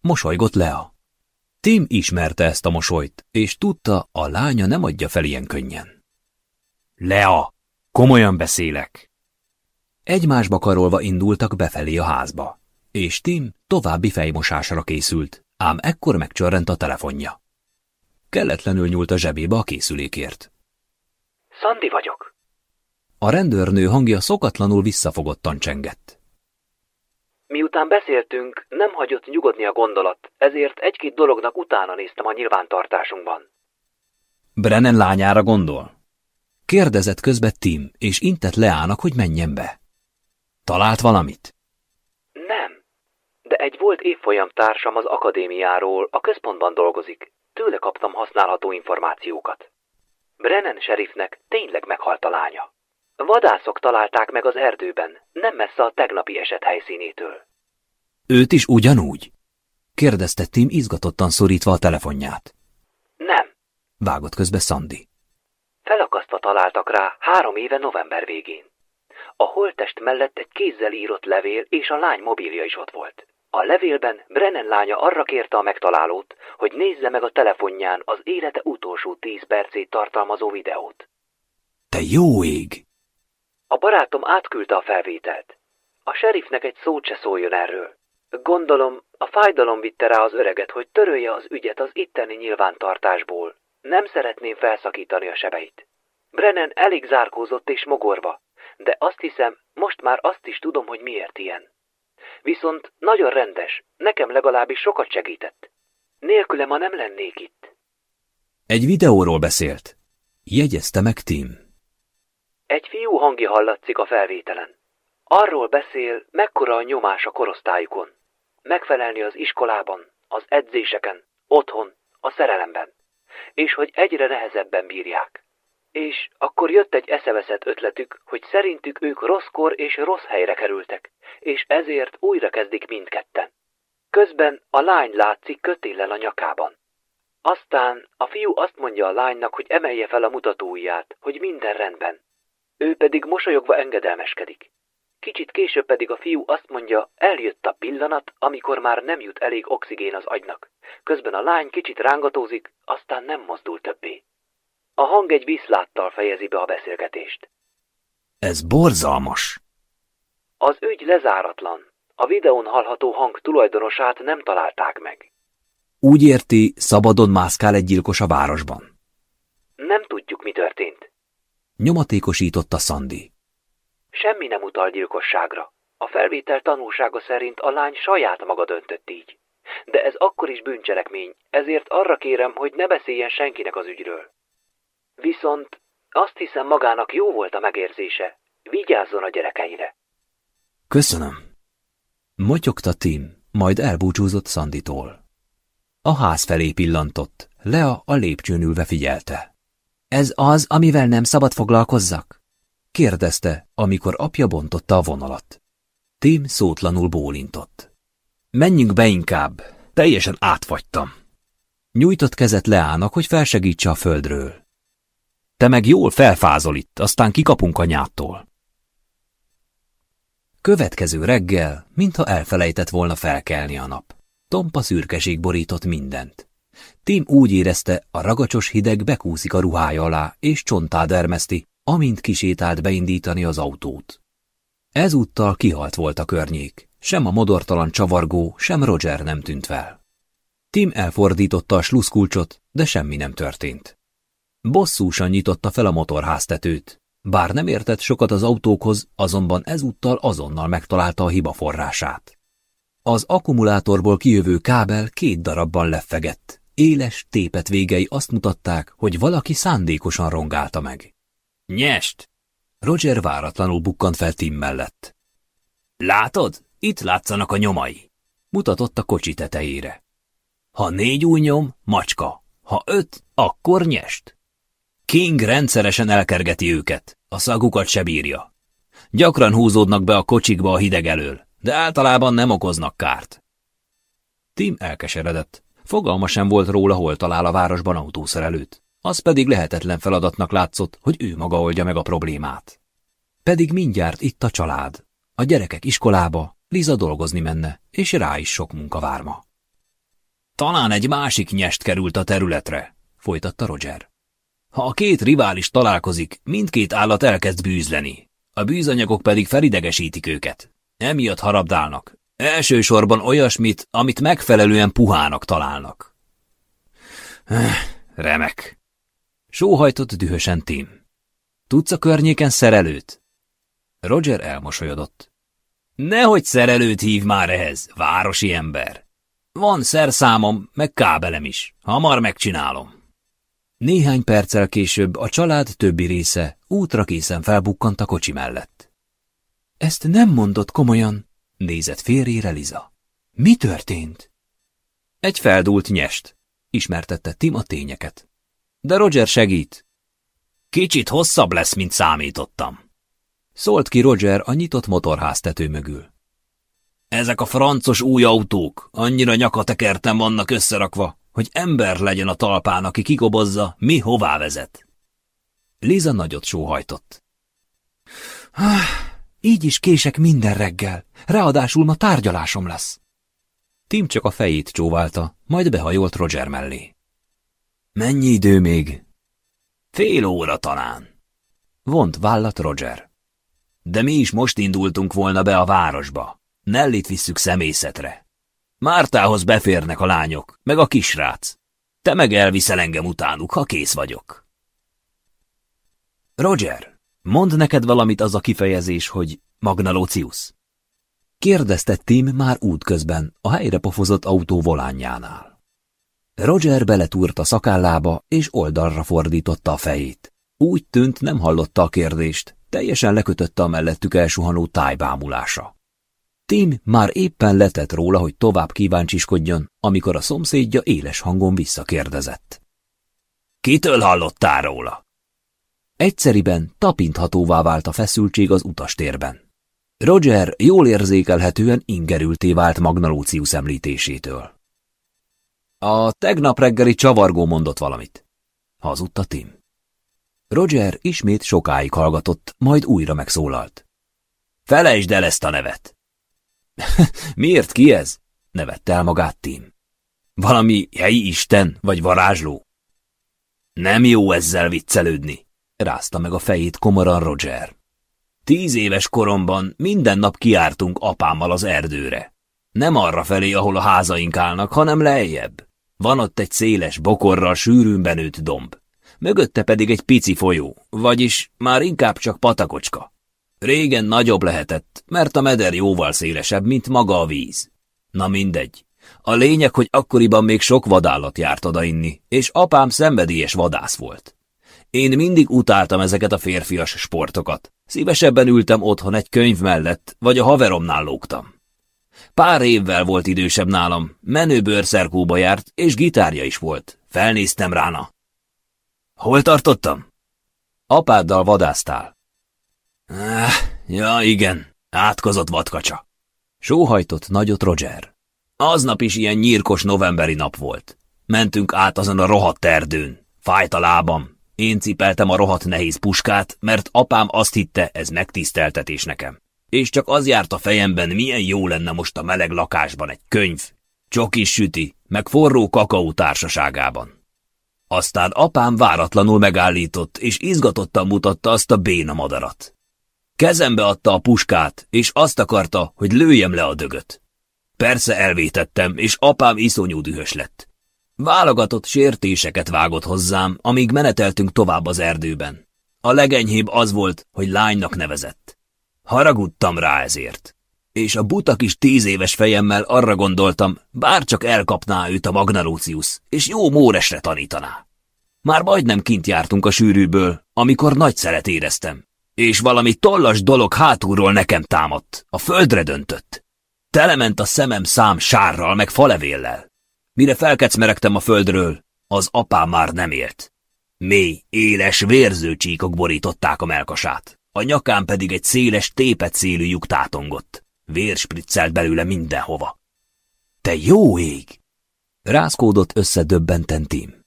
Mosolygott Lea. Tim ismerte ezt a mosolyt, és tudta, a lánya nem adja fel ilyen könnyen. Lea, komolyan beszélek! Egymásba karolva indultak befelé a házba, és Tim további fejmosásra készült, ám ekkor megcsörrent a telefonja. Kelletlenül nyúlt a zsebébe a készülékért. Szandi vagyok. A rendőrnő hangja szokatlanul visszafogottan csengett. Miután beszéltünk, nem hagyott nyugodni a gondolat, ezért egy-két dolognak utána néztem a nyilvántartásunkban. Brennan lányára gondol? Kérdezett közbe Tim, és intett Leának, hogy menjen be. Talált valamit? Nem, de egy volt évfolyam társam az akadémiáról a központban dolgozik. Tőle kaptam használható információkat. Brennan sheriffnek tényleg meghalt a lánya. Vadászok találták meg az erdőben, nem messze a tegnapi eset helyszínétől. Őt is ugyanúgy? kérdezte Tim izgatottan szorítva a telefonját. Nem, vágott közbe Sandy. Felakasztva találtak rá három éve november végén. A holttest mellett egy kézzel írott levél és a lány mobilja is ott volt. A levélben Brennan lánya arra kérte a megtalálót, hogy nézze meg a telefonján az élete utolsó tíz percét tartalmazó videót. Te jó ég! A barátom átküldte a felvételt. A sheriffnek egy szót se szóljon erről. Gondolom, a fájdalom vitte rá az öreget, hogy törölje az ügyet az itteni nyilvántartásból. Nem szeretném felszakítani a sebeit. Brennan elég zárkózott és mogorva, de azt hiszem, most már azt is tudom, hogy miért ilyen. Viszont nagyon rendes, nekem legalábbis sokat segített. Nélküle ma nem lennék itt. Egy videóról beszélt. Jegyezte meg Tim. Egy fiú hangja hallatszik a felvételen. Arról beszél, mekkora a nyomás a korosztályukon. Megfelelni az iskolában, az edzéseken, otthon, a szerelemben. És hogy egyre nehezebben bírják. És akkor jött egy eszeveszett ötletük, hogy szerintük ők rosszkor és rossz helyre kerültek, és ezért újra kezdik mindketten. Közben a lány látszik kötéllel a nyakában. Aztán a fiú azt mondja a lánynak, hogy emelje fel a mutatóujját, hogy minden rendben. Ő pedig mosolyogva engedelmeskedik. Kicsit később pedig a fiú azt mondja, eljött a pillanat, amikor már nem jut elég oxigén az agynak. Közben a lány kicsit rángatózik, aztán nem mozdul többé. A hang egy viszláttal fejezi be a beszélgetést. Ez borzalmas! Az ügy lezáratlan. A videón hallható hang tulajdonosát nem találták meg. Úgy érti, szabadon mászkál egy gyilkos a városban. Nem tudjuk, mi történt. Nyomatékosította Szandi. Semmi nem utal gyilkosságra. A felvétel tanúsága szerint a lány saját maga döntött így. De ez akkor is bűncselekmény, ezért arra kérem, hogy ne beszéljen senkinek az ügyről. Viszont azt hiszem magának jó volt a megérzése. Vigyázzon a gyerekeire. Köszönöm. Motyogta Tim, majd elbúcsúzott Szanditól. A ház felé pillantott, Lea a lépcsőn ülve figyelte. Ez az, amivel nem szabad foglalkozzak? kérdezte, amikor apja bontotta a vonalat. Tim szótlanul bólintott. Menjünk be inkább, teljesen átfagytam. Nyújtott kezet Leának, hogy felsegítse a földről. Te meg jól felfázol itt, aztán kikapunk anyától. Következő reggel, mintha elfelejtett volna felkelni a nap. tompa szürkeség borított mindent. Tim úgy érezte, a ragacsos hideg bekúszik a ruhája alá, és csontá dermeszti, amint kisétált beindítani az autót. Ezúttal kihalt volt a környék, sem a modortalan csavargó, sem Roger nem tűnt fel. Tim elfordította a sluszkulcsot, de semmi nem történt. Bosszúsan nyitotta fel a motorháztetőt. Bár nem értett sokat az autókhoz, azonban ezúttal azonnal megtalálta a hiba forrását. Az akkumulátorból kijövő kábel két darabban lefegett. Éles, tépet végei azt mutatták, hogy valaki szándékosan rongálta meg. Nyest! Roger váratlanul bukkant fel Tim mellett. Látod? Itt látszanak a nyomai. Mutatott a kocsi tetejére. Ha négy új nyom, macska. Ha öt, akkor nyest. King rendszeresen elkergeti őket, a szagukat se bírja. Gyakran húzódnak be a kocsikba a hideg elől, de általában nem okoznak kárt. Tim elkeseredett. Fogalma sem volt róla, hol talál a városban autószerelőt. Az pedig lehetetlen feladatnak látszott, hogy ő maga oldja meg a problémát. Pedig mindjárt itt a család. A gyerekek iskolába, Liza dolgozni menne, és rá is sok munka vár ma. Talán egy másik nyest került a területre, folytatta Roger. Ha a két rivális találkozik, mindkét állat elkezd bűzleni. A bűzanyagok pedig felidegesítik őket. Emiatt harabdálnak. Elsősorban olyasmit, amit megfelelően puhának találnak. Remek. Sóhajtott dühösen Tim. Tudsz a környéken szerelőt? Roger elmosolyodott. Nehogy szerelőt hív már ehhez, városi ember. Van szerszámom, meg kábelem is. Hamar megcsinálom. Néhány perccel később a család többi része útra készen felbukkant a kocsi mellett. Ezt nem mondott komolyan, nézett férjére Liza. Mi történt? Egy feldúlt nyest, ismertette Tim a tényeket. De Roger segít. Kicsit hosszabb lesz, mint számítottam. Szólt ki Roger a nyitott motorháztető mögül. Ezek a francos új autók annyira nyakatekerten vannak összerakva, hogy ember legyen a talpán, aki kikobozza, mi hová vezet. Liza nagyot sóhajtott. Ah, így is kések minden reggel, ráadásul ma tárgyalásom lesz. Tim csak a fejét csóválta, majd behajolt Roger mellé. Mennyi idő még? Fél óra talán. Vont vállat Roger. De mi is most indultunk volna be a városba. Nellit visszük szemészetre. Mártához beférnek a lányok, meg a kisrác. Te meg elviszel engem utánuk, ha kész vagyok. Roger, mond neked valamit az a kifejezés, hogy Magnalocius? Kérdezte Tim már útközben, a helyre pofozott autó volánjánál. Roger beletúrt a szakállába, és oldalra fordította a fejét. Úgy tűnt, nem hallotta a kérdést, teljesen lekötötte a mellettük elsuhanó tájbámulása. Tim már éppen letett róla, hogy tovább kíváncsiskodjon, amikor a szomszédja éles hangon visszakérdezett. Kitől hallottál róla? Egyszeriben tapinthatóvá vált a feszültség az utastérben. Roger jól érzékelhetően ingerülté vált Magnalócius említésétől. A tegnap reggeli csavargó mondott valamit. Hazudta Tim. Roger ismét sokáig hallgatott, majd újra megszólalt. Felejtsd el ezt a nevet! Miért ki ez? nevette el magát Tim. Valami helyi isten vagy varázsló? Nem jó ezzel viccelődni, rázta meg a fejét komoran Roger. Tíz éves koromban minden nap kiártunk apámmal az erdőre. Nem arra felé, ahol a házaink állnak, hanem lejjebb. Van ott egy széles, bokorral sűrűn benőtt domb. Mögötte pedig egy pici folyó, vagyis már inkább csak patakocska. Régen nagyobb lehetett, mert a meder jóval szélesebb, mint maga a víz. Na mindegy. A lényeg, hogy akkoriban még sok vadállat járt oda inni, és apám szenvedélyes vadász volt. Én mindig utáltam ezeket a férfias sportokat. Szívesebben ültem otthon egy könyv mellett, vagy a haveromnál lógtam. Pár évvel volt idősebb nálam, menő bőrszerkóba járt, és gitárja is volt. Felnéztem rána. Hol tartottam? Apáddal vadásztál. Ah, ja, igen, átkozott vadkacsa. Sóhajtott nagyot Roger. Aznap is ilyen nyírkos novemberi nap volt. Mentünk át azon a rohadt erdőn. Fájt a lábam. Én cipeltem a rohadt nehéz puskát, mert apám azt hitte, ez megtiszteltetés nekem. És csak az járt a fejemben, milyen jó lenne most a meleg lakásban egy könyv. csokis süti, meg forró kakaó társaságában. Aztán apám váratlanul megállított, és izgatottan mutatta azt a béna madarat. Kezembe adta a puskát, és azt akarta, hogy lőjem le a dögöt. Persze elvétettem, és apám iszonyú dühös lett. Válogatott sértéseket vágott hozzám, amíg meneteltünk tovább az erdőben. A legenyhébb az volt, hogy lánynak nevezett. Haragudtam rá ezért. És a buta kis tíz éves fejemmel arra gondoltam, bár csak elkapná őt a Magnalócius, és jó móresre tanítaná. Már majdnem kint jártunk a sűrűből, amikor nagy szeret éreztem, és valami tollas dolog hátulról nekem támadt, a földre döntött. Telement a szemem szám sárral meg falevéllel. Mire felkecmeregtem a földről, az apám már nem élt. Mély, éles, vérző csíkok borították a melkasát, a nyakán pedig egy széles, tépet szélű lyuk tátongott. Vér spriccelt belőle mindenhova. Te jó ég! Rázkódott összedöbbenten Tim.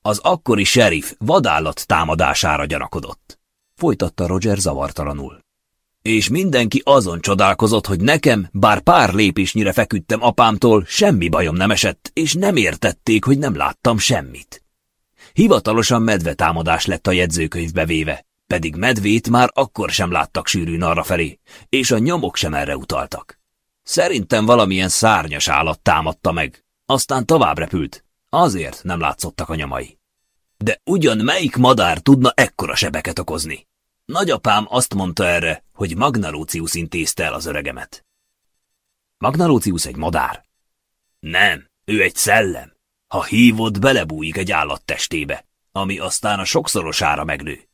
Az akkori sheriff vadállat támadására gyanakodott. Folytatta Roger zavartalanul. És mindenki azon csodálkozott, hogy nekem, bár pár lépésnyire feküdtem apámtól, semmi bajom nem esett, és nem értették, hogy nem láttam semmit. Hivatalosan medvetámadás lett a jegyzőkönyvbe véve, pedig medvét már akkor sem láttak sűrűn arra felé, és a nyomok sem erre utaltak. Szerintem valamilyen szárnyas állat támadta meg, aztán tovább repült, azért nem látszottak a nyomai. De ugyan melyik madár tudna ekkora sebeket okozni? Nagyapám azt mondta erre, hogy Magnalócius intézte el az öregemet. Magnalócius egy madár? Nem, ő egy szellem. Ha hívod, belebújik egy állat testébe, ami aztán a sokszorosára megnő.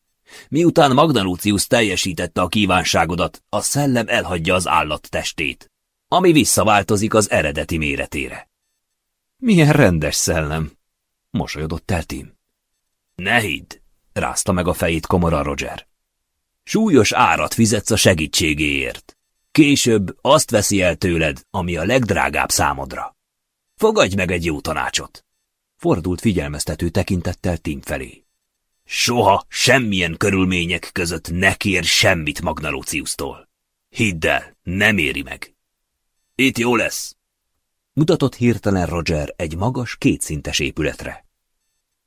Miután Magnalócius teljesítette a kívánságodat, a szellem elhagyja az állat testét, ami visszaváltozik az eredeti méretére. Milyen rendes szellem, mosolyodott el Tim. Ne hidd, rázta meg a fejét komora Roger. Súlyos árat fizetsz a segítségéért. Később azt veszi el tőled, ami a legdrágább számodra. Fogadj meg egy jó tanácsot. Fordult figyelmeztető tekintettel Tim felé. Soha semmilyen körülmények között ne kér semmit Magnalóciusztól. Hidd el, nem éri meg. Itt jó lesz. Mutatott hirtelen Roger egy magas, kétszintes épületre.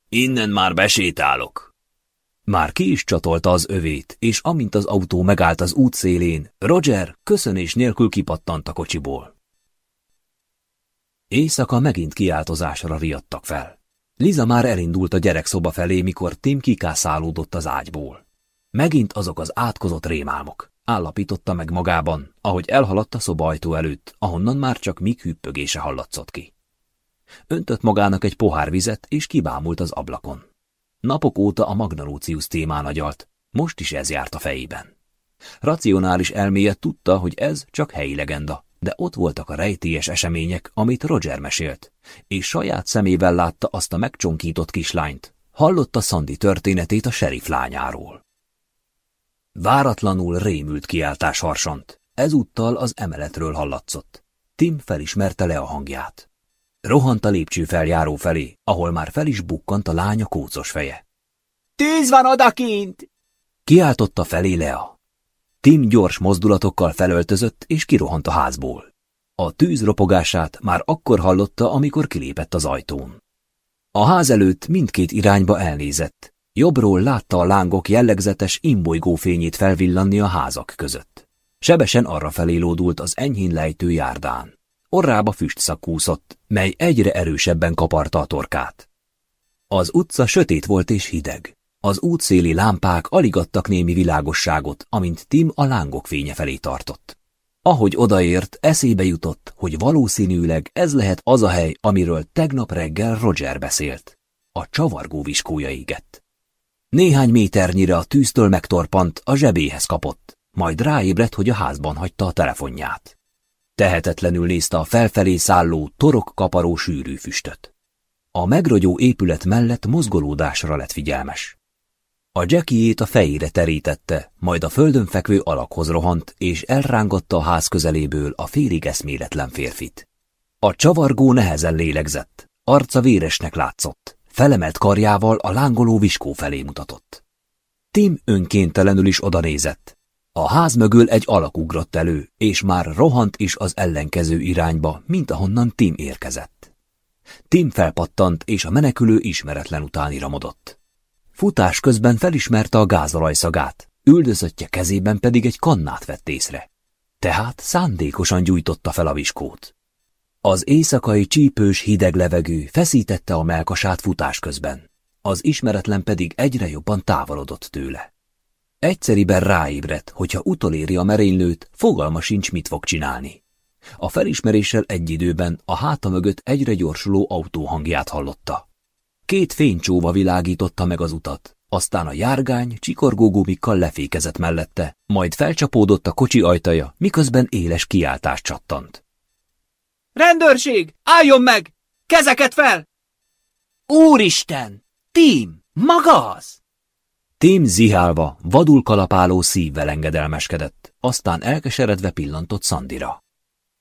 Innen már besétálok. Már ki is csatolta az övét, és amint az autó megállt az út szélén, Roger köszönés nélkül kipattant a kocsiból. Éjszaka megint kiáltozásra riadtak fel. Liza már elindult a gyerekszoba felé, mikor Tim kikászálódott az ágyból. Megint azok az átkozott rémálmok, állapította meg magában, ahogy elhaladt a szobajtó előtt, ahonnan már csak mi hüppögése hallatszott ki. Öntött magának egy pohár vizet, és kibámult az ablakon. Napok óta a Magnalócius témán agyalt, most is ez járt a fejében. Racionális elméje tudta, hogy ez csak helyi legenda, de ott voltak a rejtélyes események, amit Roger mesélt, és saját szemével látta azt a megcsonkított kislányt, hallotta Szandi történetét a sheriff lányáról. Váratlanul rémült kiáltás harsant, ezúttal az emeletről hallatszott. Tim felismerte le a hangját. Rohant a lépcsőfeljáró felé, ahol már fel is bukkant a lánya kócos feje. Tűz van odakint! Kiáltotta felé Lea. Tim gyors mozdulatokkal felöltözött és kirohant a házból. A tűz ropogását már akkor hallotta, amikor kilépett az ajtón. A ház előtt mindkét irányba elnézett. Jobbról látta a lángok jellegzetes imbolygó fényét felvillanni a házak között. Sebesen arra felé lódult az enyhén lejtő járdán. Orrába füstszak kúszott, mely egyre erősebben kaparta a torkát. Az utca sötét volt és hideg. Az útszéli lámpák alig adtak némi világosságot, amint Tim a lángok fénye felé tartott. Ahogy odaért, eszébe jutott, hogy valószínűleg ez lehet az a hely, amiről tegnap reggel Roger beszélt. A csavargó viskója égett. Néhány méternyire a tűztől megtorpant, a zsebéhez kapott, majd ráébredt, hogy a házban hagyta a telefonját. Tehetetlenül nézte a felfelé szálló, torok kaparó sűrű füstöt. A megrogyó épület mellett mozgolódásra lett figyelmes. A jackiét a fejére terítette, majd a földön fekvő alakhoz rohant, és elrángatta a ház közeléből a félig eszméletlen férfit. A csavargó nehezen lélegzett, arca véresnek látszott, felemelt karjával a lángoló viskó felé mutatott. Tim önkéntelenül is odanézett, A ház mögül egy alak ugrott elő, és már rohant is az ellenkező irányba, mint ahonnan Tim érkezett. Tim felpattant, és a menekülő ismeretlen után iramodott. Futás közben felismerte a gázolajszagát, üldözöttje kezében pedig egy kannát vett észre. Tehát szándékosan gyújtotta fel a viskót. Az éjszakai csípős hideg levegő feszítette a melkasát futás közben, az ismeretlen pedig egyre jobban távolodott tőle. Egyszeriben ráébredt, hogyha utoléri a merénylőt, fogalma sincs, mit fog csinálni. A felismeréssel egy időben a háta mögött egyre gyorsuló autó hangját hallotta. Két fénycsóva világította meg az utat, aztán a járgány csikorgó gumikkal lefékezett mellette, majd felcsapódott a kocsi ajtaja, miközben éles kiáltás csattant. Rendőrség! Álljon meg! Kezeket fel! Úristen! Tím! Maga az! Tim zihálva, vadul kalapáló szívvel engedelmeskedett, aztán elkeseredve pillantott Szandira.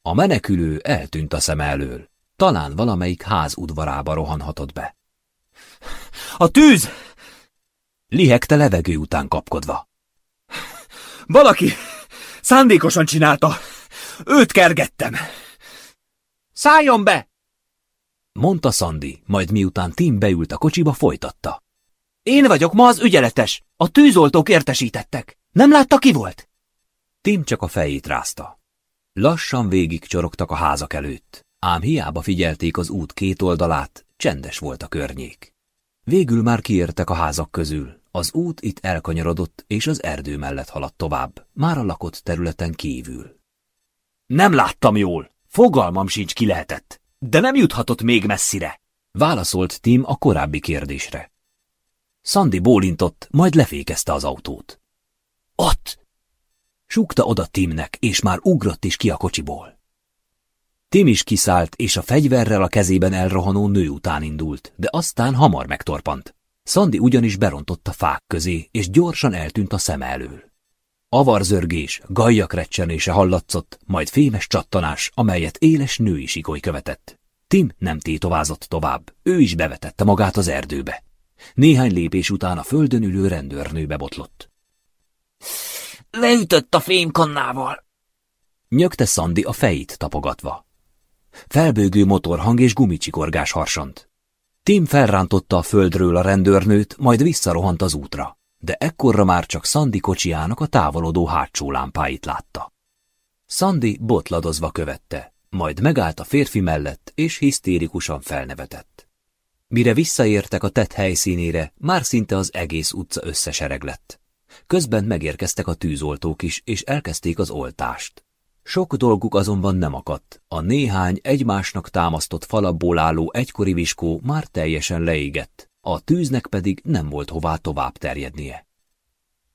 A menekülő eltűnt a szem elől. Talán valamelyik ház udvarába rohanhatott be. A tűz! Lihegte levegő után kapkodva. Valaki szándékosan csinálta. Őt kergettem. Szálljon be! Mondta Szandi, majd miután Tim beült a kocsiba, folytatta. Én vagyok ma az ügyeletes. A tűzoltók értesítettek. Nem látta ki volt? Tim csak a fejét rázta. Lassan végig csorogtak a házak előtt, ám hiába figyelték az út két oldalát, csendes volt a környék. Végül már kiértek a házak közül, az út itt elkanyarodott, és az erdő mellett haladt tovább, már a lakott területen kívül. Nem láttam jól, fogalmam sincs ki lehetett, de nem juthatott még messzire. Válaszolt Tim a korábbi kérdésre. Szandi bólintott, majd lefékezte az autót. Ott! Súgta oda Timnek, és már ugrott is ki a kocsiból. Tim is kiszállt, és a fegyverrel a kezében elrohanó nő után indult, de aztán hamar megtorpant. Szandi ugyanis berontott a fák közé, és gyorsan eltűnt a szem elől. Avarzörgés, gajjak recsenése hallatszott, majd fémes csattanás, amelyet éles női sikoly követett. Tim nem tétovázott tovább, ő is bevetette magát az erdőbe. Néhány lépés után a földön ülő rendőrnőbe botlott. Leütött a fémkannával. Nyögte Szandi a fejét tapogatva. Felbőgő motorhang és gumicsikorgás harsant. Tim felrántotta a földről a rendőrnőt, majd visszarohant az útra, de ekkorra már csak Szandi kocsiának a távolodó hátsó lámpáit látta. Szandi botladozva követte, majd megállt a férfi mellett, és hisztérikusan felnevetett. Mire visszaértek a tett helyszínére, már szinte az egész utca összesereg lett. Közben megérkeztek a tűzoltók is, és elkezdték az oltást. Sok dolguk azonban nem akadt. A néhány egymásnak támasztott falabból álló egykori viskó már teljesen leégett, a tűznek pedig nem volt hová tovább terjednie.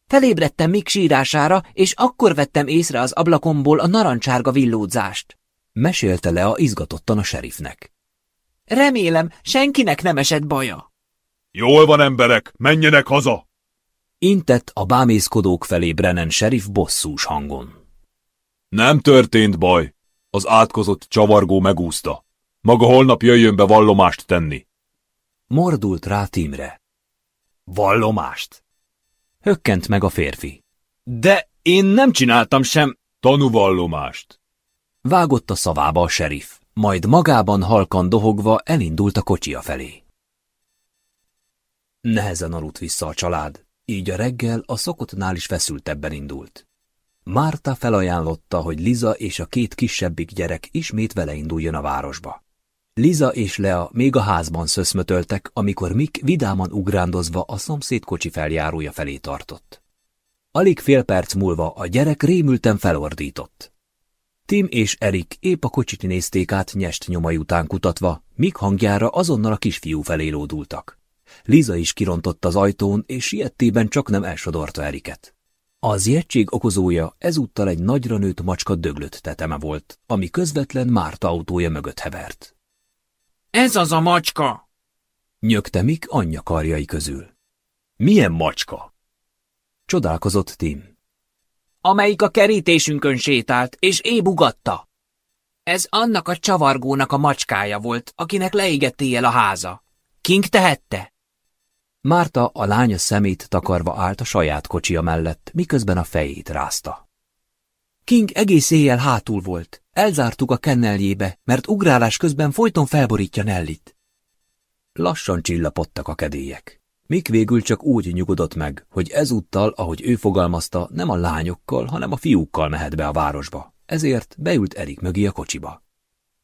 Felébredtem Mik sírására, és akkor vettem észre az ablakomból a narancsárga villódzást. Mesélte le a izgatottan a serifnek. Remélem, senkinek nem esett baja. Jól van, emberek, menjenek haza! Intett a bámészkodók felé Brennan sheriff bosszús hangon. Nem történt baj. Az átkozott csavargó megúszta. Maga holnap jöjjön be vallomást tenni. Mordult rá Timre. Vallomást? Hökkent meg a férfi. De én nem csináltam sem. Tanúvallomást. Vágott a szavába a sheriff, majd magában halkan dohogva elindult a kocsia felé. Nehezen aludt vissza a család, így a reggel a szokottnál is feszültebben indult. Márta felajánlotta, hogy Liza és a két kisebbik gyerek ismét vele induljon a városba. Liza és Lea még a házban szöszmötöltek, amikor Mik vidáman ugrándozva a szomszéd kocsi feljárója felé tartott. Alig fél perc múlva a gyerek rémülten felordított. Tim és Erik épp a kocsit nézték át nyest nyomai után kutatva, Mik hangjára azonnal a kisfiú felé lódultak. Liza is kirontott az ajtón, és siettében csak nem elsodorta Eriket. Az jegység okozója ezúttal egy nagyra nőtt macska döglött teteme volt, ami közvetlen Márta autója mögött hevert. Ez az a macska! Nyögte Mik anyja karjai közül. Milyen macska? Csodálkozott Tim. Amelyik a kerítésünkön sétált, és ébugatta. Ez annak a csavargónak a macskája volt, akinek leégett éjjel a háza. King tehette? Márta a lánya szemét takarva állt a saját kocsia mellett, miközben a fejét rázta. King egész éjjel hátul volt. Elzártuk a kenneljébe, mert ugrálás közben folyton felborítja Nellit. Lassan csillapodtak a kedélyek. Mik végül csak úgy nyugodott meg, hogy ezúttal, ahogy ő fogalmazta, nem a lányokkal, hanem a fiúkkal mehet be a városba. Ezért beült Erik mögé a kocsiba.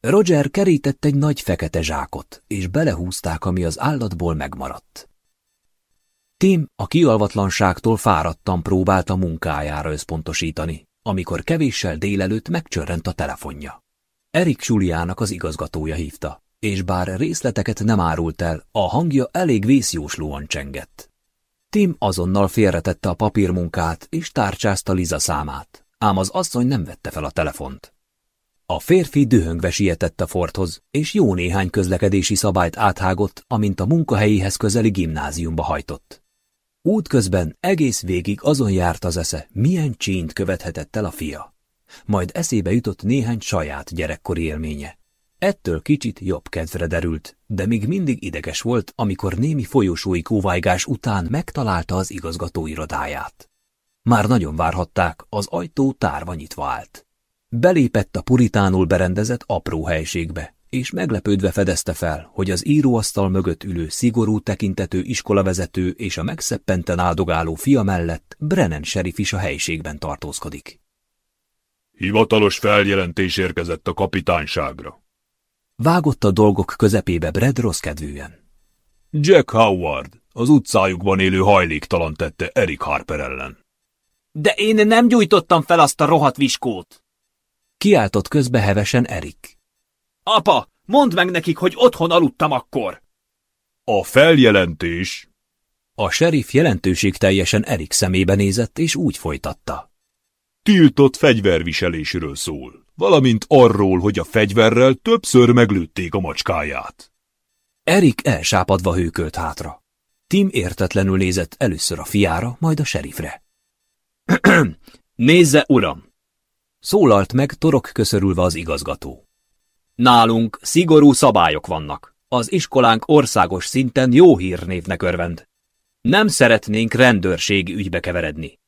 Roger kerített egy nagy fekete zsákot, és belehúzták, ami az állatból megmaradt. Tim a kialvatlanságtól fáradtan próbálta munkájára összpontosítani, amikor kevéssel délelőtt megcsörrent a telefonja. Erik Juliának az igazgatója hívta, és bár részleteket nem árult el, a hangja elég vészjóslóan csengett. Tim azonnal félretette a papírmunkát, és tárcsázta Liza számát, ám az asszony nem vette fel a telefont. A férfi dühöngve sietett a forthoz, és jó néhány közlekedési szabályt áthágott, amint a munkahelyéhez közeli gimnáziumba hajtott. Útközben egész végig azon járt az esze, milyen csínt követhetett el a fia. Majd eszébe jutott néhány saját gyerekkori élménye. Ettől kicsit jobb kedvre derült, de még mindig ideges volt, amikor némi folyosói kóvájgás után megtalálta az igazgató irodáját. Már nagyon várhatták, az ajtó tárva nyitva állt. Belépett a puritánul berendezett apró helységbe, és meglepődve fedezte fel, hogy az íróasztal mögött ülő szigorú tekintető iskolavezető és a megszeppenten áldogáló fia mellett Brennan sheriff is a helységben tartózkodik. Hivatalos feljelentés érkezett a kapitányságra. Vágott a dolgok közepébe Brad rossz kedvűen. Jack Howard, az utcájukban élő hajléktalan tette Eric Harper ellen. De én nem gyújtottam fel azt a rohadt viskót! Kiáltott közbe hevesen Erik. Apa, mondd meg nekik, hogy otthon aludtam akkor! A feljelentés... A sheriff jelentőség teljesen Erik szemébe nézett, és úgy folytatta. Tiltott fegyverviselésről szól, valamint arról, hogy a fegyverrel többször meglőtték a macskáját. Erik elsápadva hőkölt hátra. Tim értetlenül nézett először a fiára, majd a serifre. Nézze, uram! Szólalt meg torok köszörülve az igazgató. Nálunk szigorú szabályok vannak. Az iskolánk országos szinten jó hírnévnek örvend. Nem szeretnénk rendőrségi ügybe keveredni.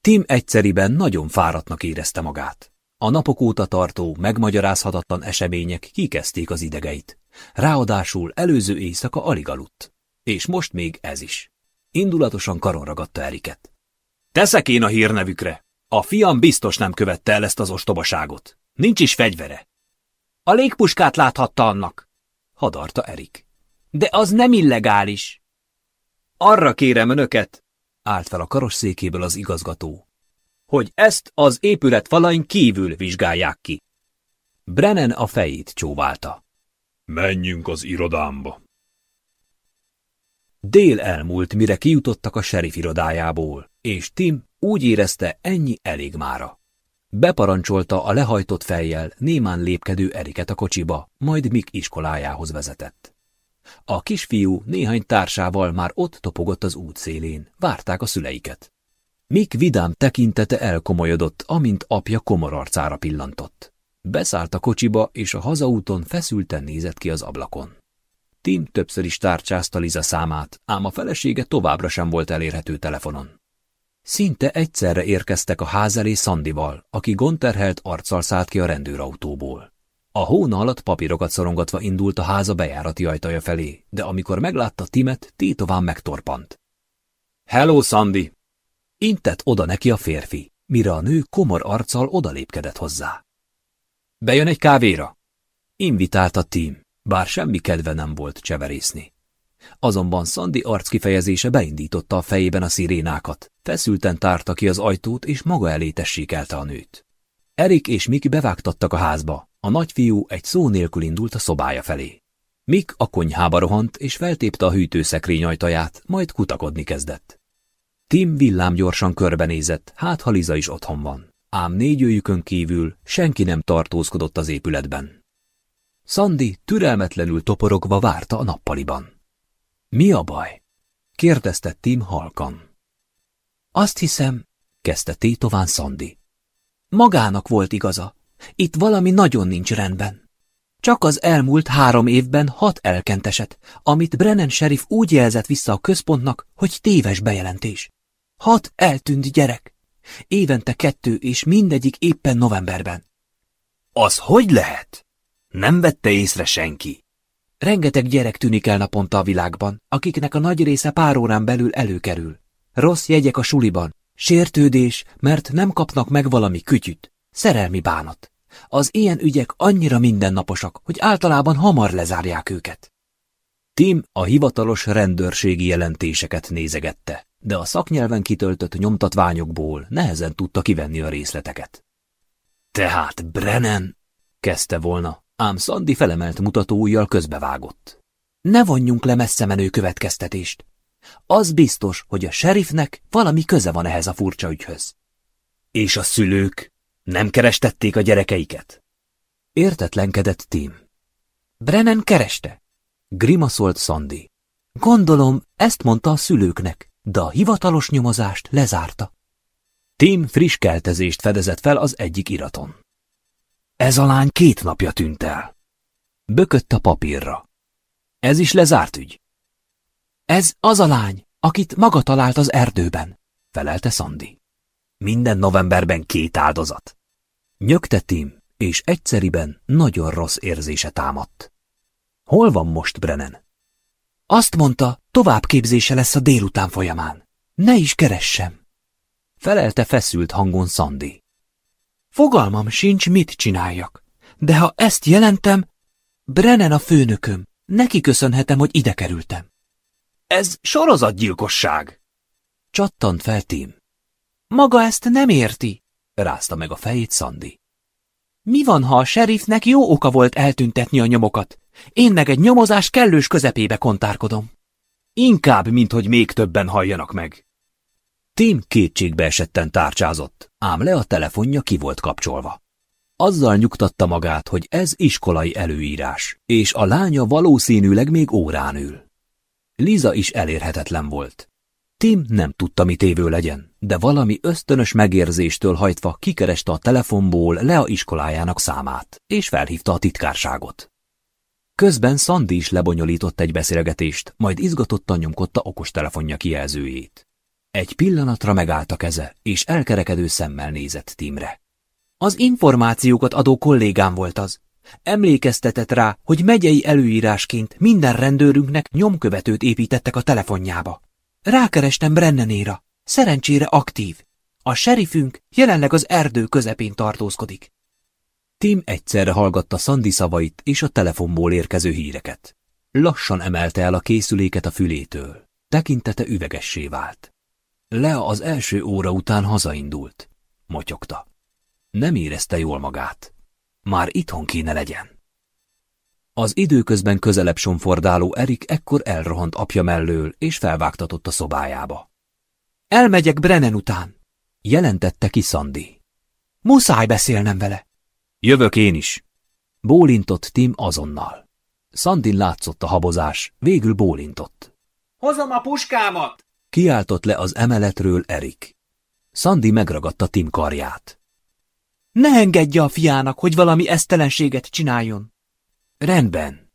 Tim egyszeriben nagyon fáradtnak érezte magát. A napok óta tartó, megmagyarázhatatlan események kikezdték az idegeit. Ráadásul előző éjszaka alig aludt. És most még ez is. Indulatosan karon ragadta Eriket. Teszek én a hírnevükre. A fiam biztos nem követte el ezt az ostobaságot. Nincs is fegyvere. A légpuskát láthatta annak, hadarta Erik. De az nem illegális. Arra kérem önöket, állt fel a karosszékéből az igazgató, hogy ezt az épület falain kívül vizsgálják ki. Brennan a fejét csóválta. Menjünk az irodámba. Dél elmúlt, mire kijutottak a sheriff irodájából, és Tim úgy érezte, ennyi elég mára. Beparancsolta a lehajtott fejjel némán lépkedő Eriket a kocsiba, majd Mik iskolájához vezetett. A kisfiú néhány társával már ott topogott az út szélén, várták a szüleiket. Mik vidám tekintete elkomolyodott, amint apja komor arcára pillantott. Beszállt a kocsiba, és a hazaúton feszülten nézett ki az ablakon. Tim többször is tárcsázta Liza számát, ám a felesége továbbra sem volt elérhető telefonon. Szinte egyszerre érkeztek a ház elé Szandival, aki gonterhelt arccal szállt ki a rendőrautóból. A hóna alatt papírokat szorongatva indult a háza bejárati ajtaja felé, de amikor meglátta Timet, tétován megtorpant. Hello, Szandi! Intett oda neki a férfi, mire a nő komor arccal odalépkedett hozzá. Bejön egy kávéra? Invitálta Tim, bár semmi kedve nem volt cseverészni. Azonban Szandi arckifejezése beindította a fejében a szirénákat, feszülten tárta ki az ajtót, és maga elé tessékelte a nőt. Erik és Miki bevágtattak a házba, a nagyfiú egy szó nélkül indult a szobája felé. Mik a konyhába rohant, és feltépte a hűtőszekrény ajtaját, majd kutakodni kezdett. Tim villámgyorsan körbenézett, hát ha Liza is otthon van, ám négyőjükön kívül senki nem tartózkodott az épületben. Szandi türelmetlenül toporogva várta a nappaliban. Mi a baj? kérdezte Tim halkan. Azt hiszem, kezdte tétován Szandi. Magának volt igaza. Itt valami nagyon nincs rendben. Csak az elmúlt három évben hat elkenteset, amit Brennan sheriff úgy jelzett vissza a központnak, hogy téves bejelentés. Hat eltűnt gyerek. Évente kettő, és mindegyik éppen novemberben. Az hogy lehet? Nem vette észre senki. Rengeteg gyerek tűnik el naponta a világban, akiknek a nagy része pár órán belül előkerül. Rossz jegyek a suliban, sértődés, mert nem kapnak meg valami kütyüt, szerelmi bánat. Az ilyen ügyek annyira mindennaposak, hogy általában hamar lezárják őket. Tim a hivatalos rendőrségi jelentéseket nézegette, de a szaknyelven kitöltött nyomtatványokból nehezen tudta kivenni a részleteket. Tehát Brennan, kezdte volna, ám Sandy felemelt mutatóujjal közbevágott. Ne vonjunk le messze menő következtetést. Az biztos, hogy a sheriffnek valami köze van ehhez a furcsa ügyhöz. És a szülők nem kerestették a gyerekeiket? Értetlenkedett Tim. Brennan kereste. Grimaszolt Sandy. Gondolom, ezt mondta a szülőknek, de a hivatalos nyomozást lezárta. Tim friss keltezést fedezett fel az egyik iraton. Ez a lány két napja tűnt el. Bökött a papírra. Ez is lezárt ügy. Ez az a lány, akit maga talált az erdőben, felelte Sandy. Minden novemberben két áldozat. Nyögte Tim, és egyszeriben nagyon rossz érzése támadt. Hol van most Brennan? Azt mondta, továbbképzése lesz a délután folyamán. Ne is keressem. Felelte feszült hangon Sandy. Fogalmam sincs, mit csináljak. De ha ezt jelentem, Brennan a főnököm. Neki köszönhetem, hogy ide kerültem. Ez sorozatgyilkosság! Csattant fel Tim. Maga ezt nem érti, rázta meg a fejét Sandy. Mi van, ha a sheriffnek jó oka volt eltüntetni a nyomokat? Én meg egy nyomozás kellős közepébe kontárkodom. Inkább, mint hogy még többen halljanak meg. Tim kétségbe esetten tárcsázott, ám le a telefonja ki volt kapcsolva. Azzal nyugtatta magát, hogy ez iskolai előírás, és a lánya valószínűleg még órán ül. Liza is elérhetetlen volt. Tim nem tudta, mit évő legyen, de valami ösztönös megérzéstől hajtva kikereste a telefonból Lea iskolájának számát, és felhívta a titkárságot. Közben Sandy is lebonyolított egy beszélgetést, majd izgatottan nyomkodta okostelefonja kijelzőjét. Egy pillanatra megállt a keze, és elkerekedő szemmel nézett Timre. Az információkat adó kollégám volt az. Emlékeztetett rá, hogy megyei előírásként minden rendőrünknek nyomkövetőt építettek a telefonjába. Rákerestem Brennanéra. Szerencsére aktív. A serifünk jelenleg az erdő közepén tartózkodik. Tim egyszerre hallgatta Sandy szavait és a telefonból érkező híreket. Lassan emelte el a készüléket a fülétől. Tekintete üvegessé vált. Lea az első óra után hazaindult. Motyogta. Nem érezte jól magát. Már itthon kéne legyen. Az időközben közelebb sonfordáló Erik ekkor elrohant apja mellől, és felvágtatott a szobájába. Elmegyek Brennan után, jelentette ki Sandy. Muszáj beszélnem vele. Jövök én is. Bólintott Tim azonnal. Szandin látszott a habozás, végül bólintott. Hozom a puskámat! Kiáltott le az emeletről Erik. Szandi megragadta Tim karját. Ne engedje a fiának, hogy valami esztelenséget csináljon. Rendben,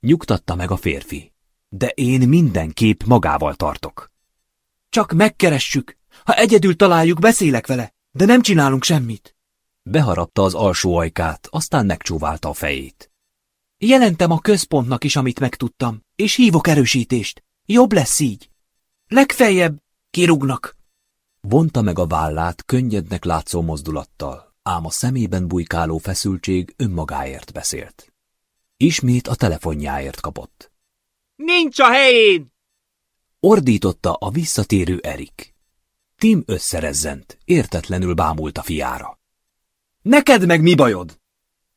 nyugtatta meg a férfi. De én mindenképp magával tartok. Csak megkeressük. Ha egyedül találjuk, beszélek vele, de nem csinálunk semmit. Beharapta az alsó ajkát, aztán megcsóválta a fejét. Jelentem a központnak is, amit megtudtam, és hívok erősítést. Jobb lesz így. Legfeljebb kirúgnak. Vonta meg a vállát könnyednek látszó mozdulattal, ám a szemében bujkáló feszültség önmagáért beszélt. Ismét a telefonjáért kapott. Nincs a helyén! Ordította a visszatérő Erik. Tim összerezzent, értetlenül bámult a fiára. Neked meg mi bajod?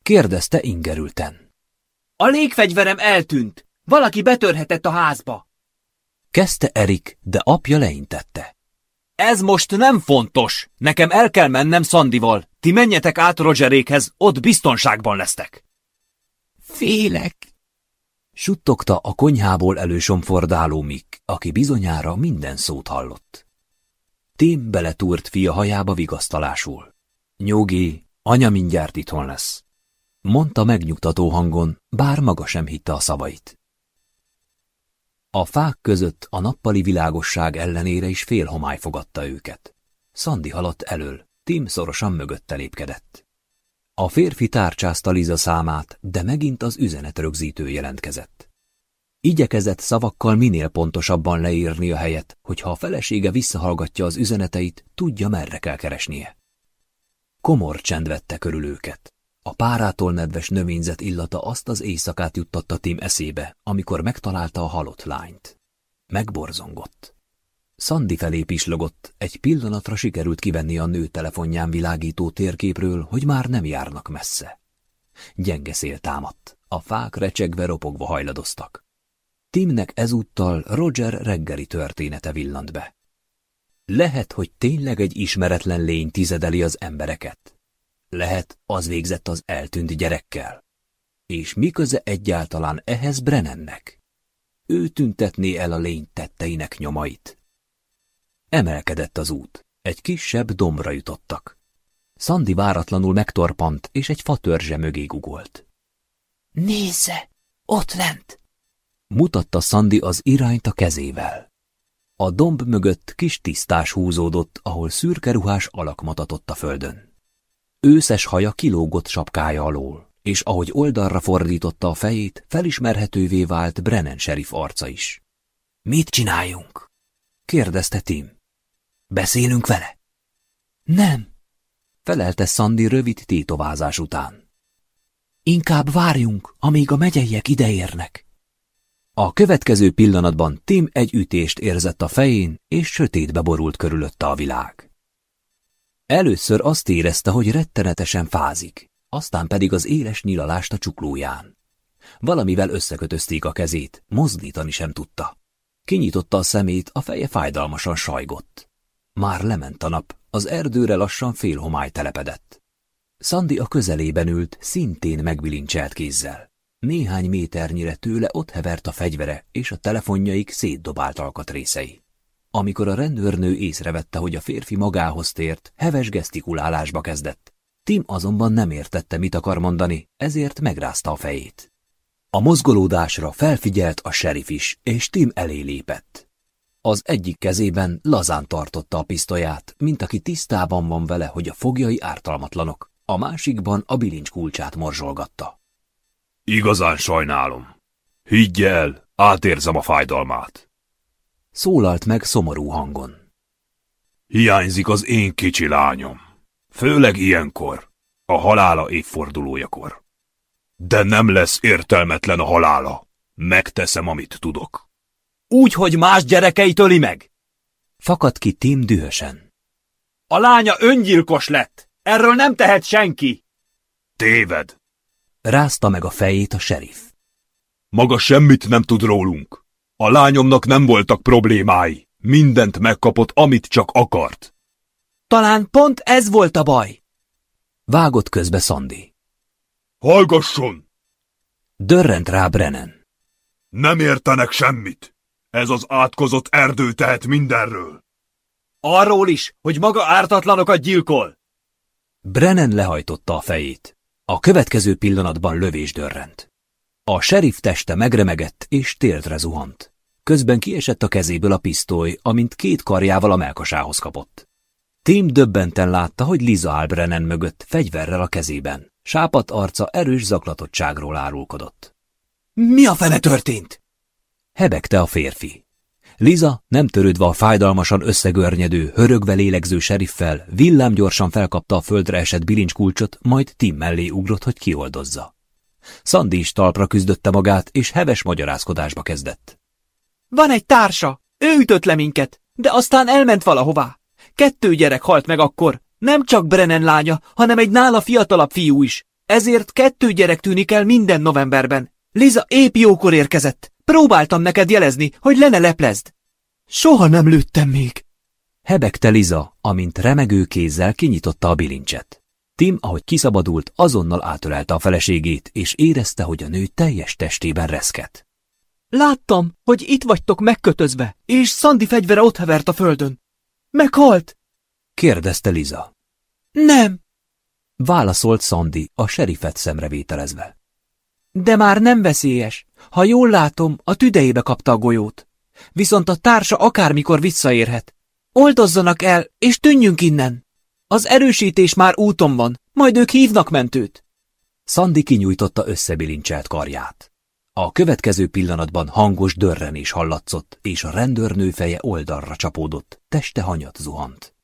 kérdezte ingerülten. A légfegyverem eltűnt. Valaki betörhetett a házba. Kezdte Erik, de apja leintette. Ez most nem fontos. Nekem el kell mennem Szandival. Ti menjetek át Rogerékhez, ott biztonságban lesztek. Félek, suttogta a konyhából elősomfordáló Mick, aki bizonyára minden szót hallott. Tim beletúrt fia hajába vigasztalásul. Nyugi, anya mindjárt itthon lesz. mondta megnyugtató hangon, bár maga sem hitte a szavait. A fák között a nappali világosság ellenére is fél homály fogadta őket. Szandi haladt elől, Tim szorosan mögötte lépkedett. A férfi tárcsázta Liza számát, de megint az üzenet rögzítő jelentkezett. Igyekezett szavakkal minél pontosabban leírni a helyet, hogyha a felesége visszahallgatja az üzeneteit, tudja merre kell keresnie. Komor csend vette körül őket. A párától nedves növényzet illata azt az éjszakát juttatta Tim eszébe, amikor megtalálta a halott lányt. Megborzongott. Szandi felé pislogott, egy pillanatra sikerült kivenni a nő telefonján világító térképről, hogy már nem járnak messze. Gyenge szél támadt, a fák recsegve ropogva hajladoztak. Timnek ezúttal Roger reggeli története villant be. Lehet, hogy tényleg egy ismeretlen lény tizedeli az embereket. Lehet, az végzett az eltűnt gyerekkel. És mi köze egyáltalán ehhez Brennennek? Ő tüntetné el a lény tetteinek nyomait. Emelkedett az út. Egy kisebb dombra jutottak. Szandi váratlanul megtorpant, és egy fatörzse mögé gugolt. Nézze! Ott lent! Mutatta Szandi az irányt a kezével. A domb mögött kis tisztás húzódott, ahol szürke ruhás alak matatott a földön. Őszes haja kilógott sapkája alól, és ahogy oldalra fordította a fejét, felismerhetővé vált Brennan sheriff arca is. Mit csináljunk? kérdezte Tim. Beszélünk vele? Nem, felelte Szandi rövid tétovázás után. Inkább várjunk, amíg a megyeiek ideérnek. A következő pillanatban Tim egy ütést érzett a fején, és sötétbe borult körülötte a világ. Először azt érezte, hogy rettenetesen fázik, aztán pedig az éles nyilalást a csuklóján. Valamivel összekötözték a kezét, mozdítani sem tudta. Kinyitotta a szemét, a feje fájdalmasan sajgott. Már lement a nap, az erdőre lassan fél homály telepedett. Szandi a közelében ült, szintén megbilincselt kézzel. Néhány méternyire tőle ott hevert a fegyvere, és a telefonjaik szétdobált alkatrészei. Amikor a rendőrnő észrevette, hogy a férfi magához tért, heves gesztikulálásba kezdett. Tim azonban nem értette, mit akar mondani, ezért megrázta a fejét. A mozgolódásra felfigyelt a serif is, és Tim elé lépett. Az egyik kezében lazán tartotta a pisztolyát, mint aki tisztában van vele, hogy a fogjai ártalmatlanok, a másikban a bilincs kulcsát morzsolgatta. Igazán sajnálom. Higgy el, átérzem a fájdalmát. Szólalt meg szomorú hangon. Hiányzik az én kicsi lányom. Főleg ilyenkor, a halála évfordulójakor. De nem lesz értelmetlen a halála. Megteszem, amit tudok. Úgy, hogy más gyerekei töli meg? Fakadt ki Tim dühösen. A lánya öngyilkos lett. Erről nem tehet senki. Téved. Rázta meg a fejét a serif. Maga semmit nem tud rólunk. A lányomnak nem voltak problémái. Mindent megkapott, amit csak akart. Talán pont ez volt a baj. Vágott közbe Szandi. Hallgasson! Dörrent rá Brennan. Nem értenek semmit. Ez az átkozott erdő tehet mindenről. Arról is, hogy maga ártatlanokat gyilkol. Brennan lehajtotta a fejét. A következő pillanatban lövés dörrent. A sheriff teste megremegett és téltre zuhant. Közben kiesett a kezéből a pisztoly, amint két karjával a melkasához kapott. Tim döbbenten látta, hogy Liza áll Brennan mögött, fegyverrel a kezében. Sápat arca erős zaklatottságról árulkodott. Mi a fene történt? Hebegte a férfi. Liza, nem törődve a fájdalmasan összegörnyedő, hörögve lélegző seriffel, villámgyorsan felkapta a földre esett bilincskulcsot, majd Tim mellé ugrott, hogy kioldozza. Szandi is talpra küzdötte magát, és heves magyarázkodásba kezdett. Van egy társa, ő ütött le minket, de aztán elment valahová. Kettő gyerek halt meg akkor, nem csak Brennan lánya, hanem egy nála fiatalabb fiú is. Ezért kettő gyerek tűnik el minden novemberben. Liza épp jókor érkezett. Próbáltam neked jelezni, hogy le ne leplezd. Soha nem lőttem még. Hebegte Liza, amint remegő kézzel kinyitotta a bilincset. Tim, ahogy kiszabadult, azonnal átölelte a feleségét, és érezte, hogy a nő teljes testében reszket. Láttam, hogy itt vagytok megkötözve, és Szandi fegyvere ott hevert a földön. Meghalt? Kérdezte Liza. Nem. Válaszolt Sandy, a serifet szemrevételezve. De már nem veszélyes. Ha jól látom, a tüdejébe kapta a golyót. Viszont a társa akármikor visszaérhet. Oldozzanak el, és tűnjünk innen. Az erősítés már úton van, majd ők hívnak mentőt. Szandi kinyújtotta összebilincselt karját. A következő pillanatban hangos dörrenés hallatszott, és a rendőrnő feje oldalra csapódott, teste hanyat zuhant.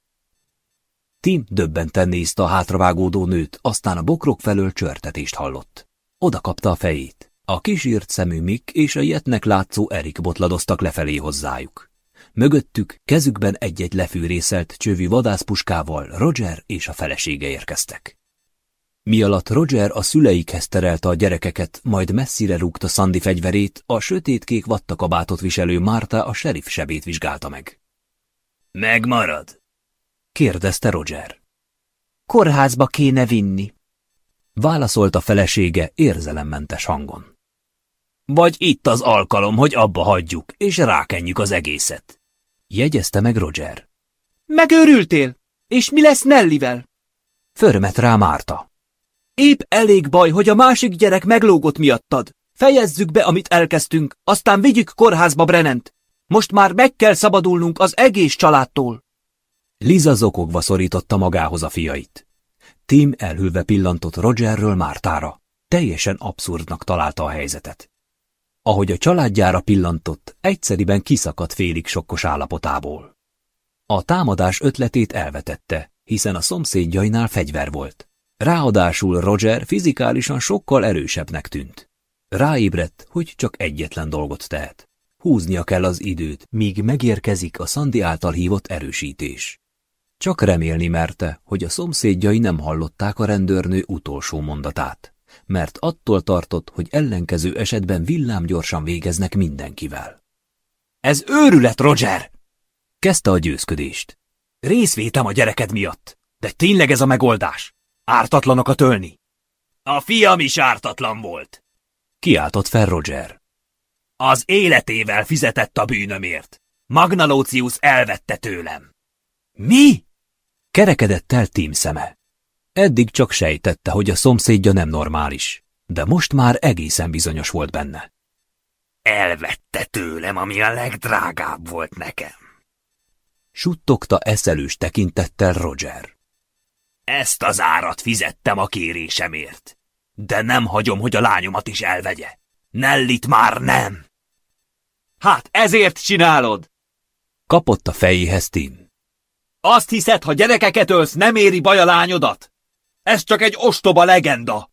Tim döbbenten nézte a hátravágódó nőt, aztán a bokrok felől csörtetést hallott. Oda kapta a fejét. A kisírt szemű Mick és a jetnek látszó Erik botladoztak lefelé hozzájuk. Mögöttük, kezükben egy-egy lefűrészelt csövű vadászpuskával Roger és a felesége érkeztek. Mi alatt Roger a szüleikhez terelte a gyerekeket, majd messzire rúgta Sandy fegyverét, a sötétkék vattakabátot viselő Márta a sheriff sebét vizsgálta meg. Megmarad? kérdezte Roger. Kórházba kéne vinni, válaszolt a felesége érzelemmentes hangon. Vagy itt az alkalom, hogy abba hagyjuk, és rákenjük az egészet. Jegyezte meg Roger. Megőrültél? És mi lesz Nellivel? Förmet rá Márta. Épp elég baj, hogy a másik gyerek meglógott miattad. Fejezzük be, amit elkezdtünk, aztán vigyük kórházba Brennent. Most már meg kell szabadulnunk az egész családtól. Liza zokogva szorította magához a fiait. Tim elhülve pillantott Rogerről Mártára. Teljesen abszurdnak találta a helyzetet. Ahogy a családjára pillantott, egyszeriben kiszakadt félig sokkos állapotából. A támadás ötletét elvetette, hiszen a szomszédjainál fegyver volt. Ráadásul Roger fizikálisan sokkal erősebbnek tűnt. Ráébredt, hogy csak egyetlen dolgot tehet. Húznia kell az időt, míg megérkezik a Szandi által hívott erősítés. Csak remélni merte, hogy a szomszédjai nem hallották a rendőrnő utolsó mondatát, mert attól tartott, hogy ellenkező esetben villámgyorsan végeznek mindenkivel. Ez őrület, Roger! Kezdte a győzködést. Részvétem a gyereked miatt, de tényleg ez a megoldás? Ártatlanok a tölni? A fiam is ártatlan volt. Kiáltott fel Roger. Az életével fizetett a bűnömért. Magnalócius elvette tőlem. Mi? Kerekedett el Tim szeme. Eddig csak sejtette, hogy a szomszédja nem normális, de most már egészen bizonyos volt benne. Elvette tőlem, ami a legdrágább volt nekem. Suttogta eszelős tekintettel Roger. Ezt az árat fizettem a kérésemért, de nem hagyom, hogy a lányomat is elvegye. Nellit már nem! Hát ezért csinálod! Kapott a fejéhez Tim. Azt hiszed, ha gyerekeket ölsz, nem éri baj a lányodat? Ez csak egy ostoba legenda.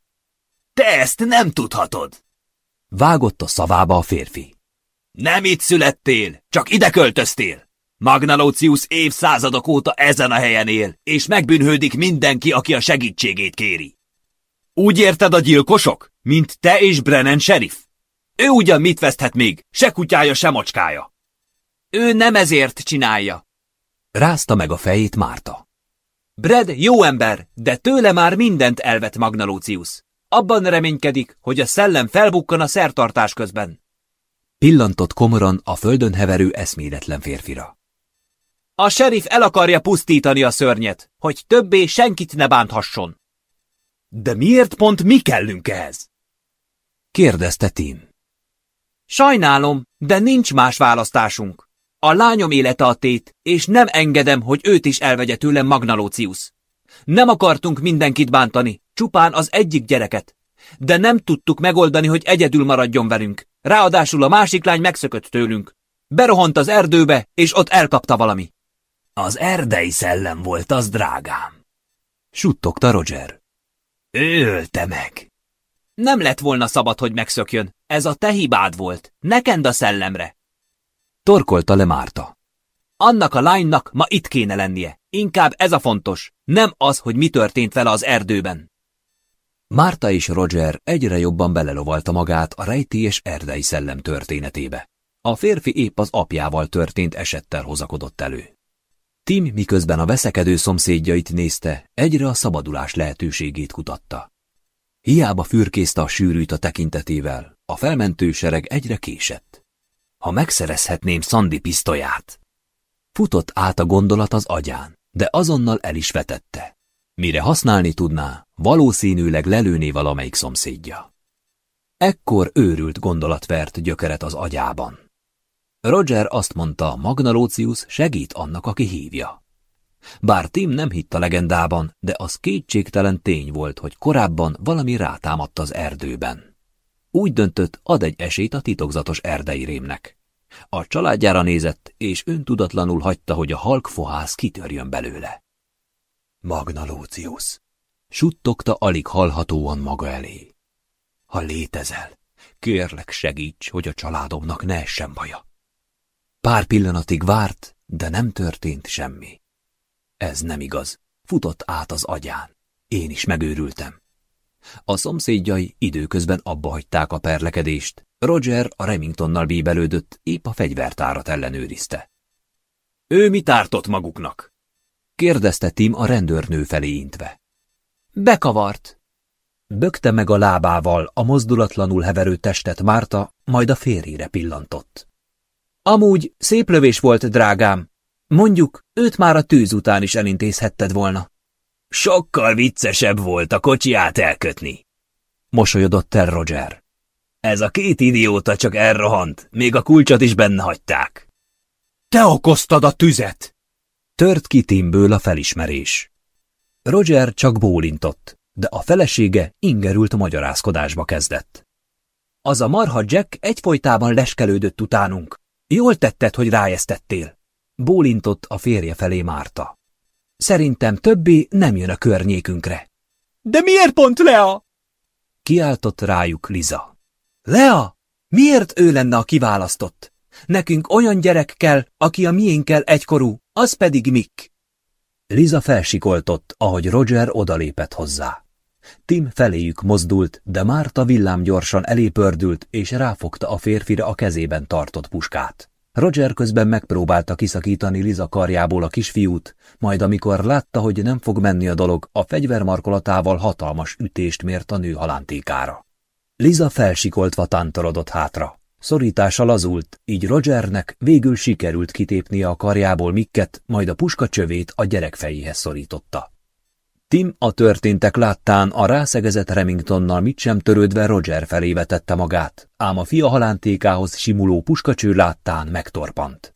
Te ezt nem tudhatod. Vágott a szavába a férfi. Nem itt születtél, csak ide költöztél. Magnalócius évszázadok óta ezen a helyen él, és megbűnhődik mindenki, aki a segítségét kéri. Úgy érted a gyilkosok, mint te és Brennan sheriff? Ő ugyan mit veszthet még, se kutyája, se macskája. Ő nem ezért csinálja. Rázta meg a fejét Márta. Brad jó ember, de tőle már mindent elvet Magnalócius. Abban reménykedik, hogy a szellem felbukkan a szertartás közben. Pillantott komoran a földön heverő eszméletlen férfira. A sheriff el akarja pusztítani a szörnyet, hogy többé senkit ne bánthasson. De miért pont mi kellünk ehhez? Kérdezte Tim. Sajnálom, de nincs más választásunk. A lányom élete a tét, és nem engedem, hogy őt is elvegye tőlem Magnalócius. Nem akartunk mindenkit bántani, csupán az egyik gyereket. De nem tudtuk megoldani, hogy egyedül maradjon velünk. Ráadásul a másik lány megszökött tőlünk. Berohant az erdőbe, és ott elkapta valami. Az erdei szellem volt az, drágám. Suttogta Roger. Ő ölte meg. Nem lett volna szabad, hogy megszökjön. Ez a te hibád volt. Nekend a szellemre. Torkolta le Márta. Annak a lánynak ma itt kéne lennie. Inkább ez a fontos, nem az, hogy mi történt vele az erdőben. Márta és Roger egyre jobban belelovalta magát a rejtélyes erdei szellem történetébe. A férfi épp az apjával történt esettel hozakodott elő. Tim miközben a veszekedő szomszédjait nézte, egyre a szabadulás lehetőségét kutatta. Hiába fürkészte a sűrűt a tekintetével, a felmentő sereg egyre késett. Ha megszerezhetném Szandi pisztolyát! Futott át a gondolat az agyán, de azonnal el is vetette. Mire használni tudná, valószínűleg lelőné valamelyik szomszédja. Ekkor őrült gondolat vert gyökeret az agyában. Roger azt mondta, Magnalócius segít annak, aki hívja. Bár Tim nem hitt a legendában, de az kétségtelen tény volt, hogy korábban valami rátámadt az erdőben. Úgy döntött, ad egy esélyt a titokzatos erdei rémnek. A családjára nézett, és öntudatlanul hagyta, hogy a halk fohász kitörjön belőle. Magnalócius, suttogta alig hallhatóan maga elé. Ha létezel, kérlek segíts, hogy a családomnak ne essen baja. Pár pillanatig várt, de nem történt semmi. Ez nem igaz. Futott át az agyán. Én is megőrültem. A szomszédjai időközben abba hagyták a perlekedést. Roger a Remingtonnal bíbelődött, épp a fegyvertárat ellenőrizte. Ő mit ártott maguknak? kérdezte Tim a rendőrnő felé intve. Bekavart. Bökte meg a lábával a mozdulatlanul heverő testet Márta, majd a férjére pillantott. Amúgy szép lövés volt, drágám. Mondjuk, őt már a tűz után is elintézhetted volna. Sokkal viccesebb volt a kocsiját elkötni. Mosolyodott el Roger. Ez a két idióta csak elrohant, még a kulcsot is benne hagyták. Te okoztad a tüzet! Tört ki Timből a felismerés. Roger csak bólintott, de a felesége ingerült magyarázkodásba kezdett. Az a marha Jack egyfolytában leskelődött utánunk. Jól tetted, hogy rájesztettél. Bólintott a férje felé Márta. Szerintem többi nem jön a környékünkre. De miért pont Lea? Kiáltott rájuk Liza. Lea? Miért ő lenne a kiválasztott? Nekünk olyan gyerek kell, aki a miénkkel egykorú, az pedig Mick. Liza felsikoltott, ahogy Roger odalépett hozzá. Tim feléjük mozdult, de Márta villámgyorsan elépördült, és ráfogta a férfira a kezében tartott puskát. Roger közben megpróbálta kiszakítani Liza karjából a kisfiút, majd amikor látta, hogy nem fog menni a dolog, a fegyver markolatával hatalmas ütést mért a nő halántékára. Liza felsikoltva tántorodott hátra. Szorítása lazult, így Rogernek végül sikerült kitépnie a karjából Mikket, majd a puska csövét a gyerek fejéhez szorította. Tim a történtek láttán a rászegezett Remingtonnal mit sem törődve Roger felé vetette magát, ám a fia halántékához simuló puskacső láttán megtorpant.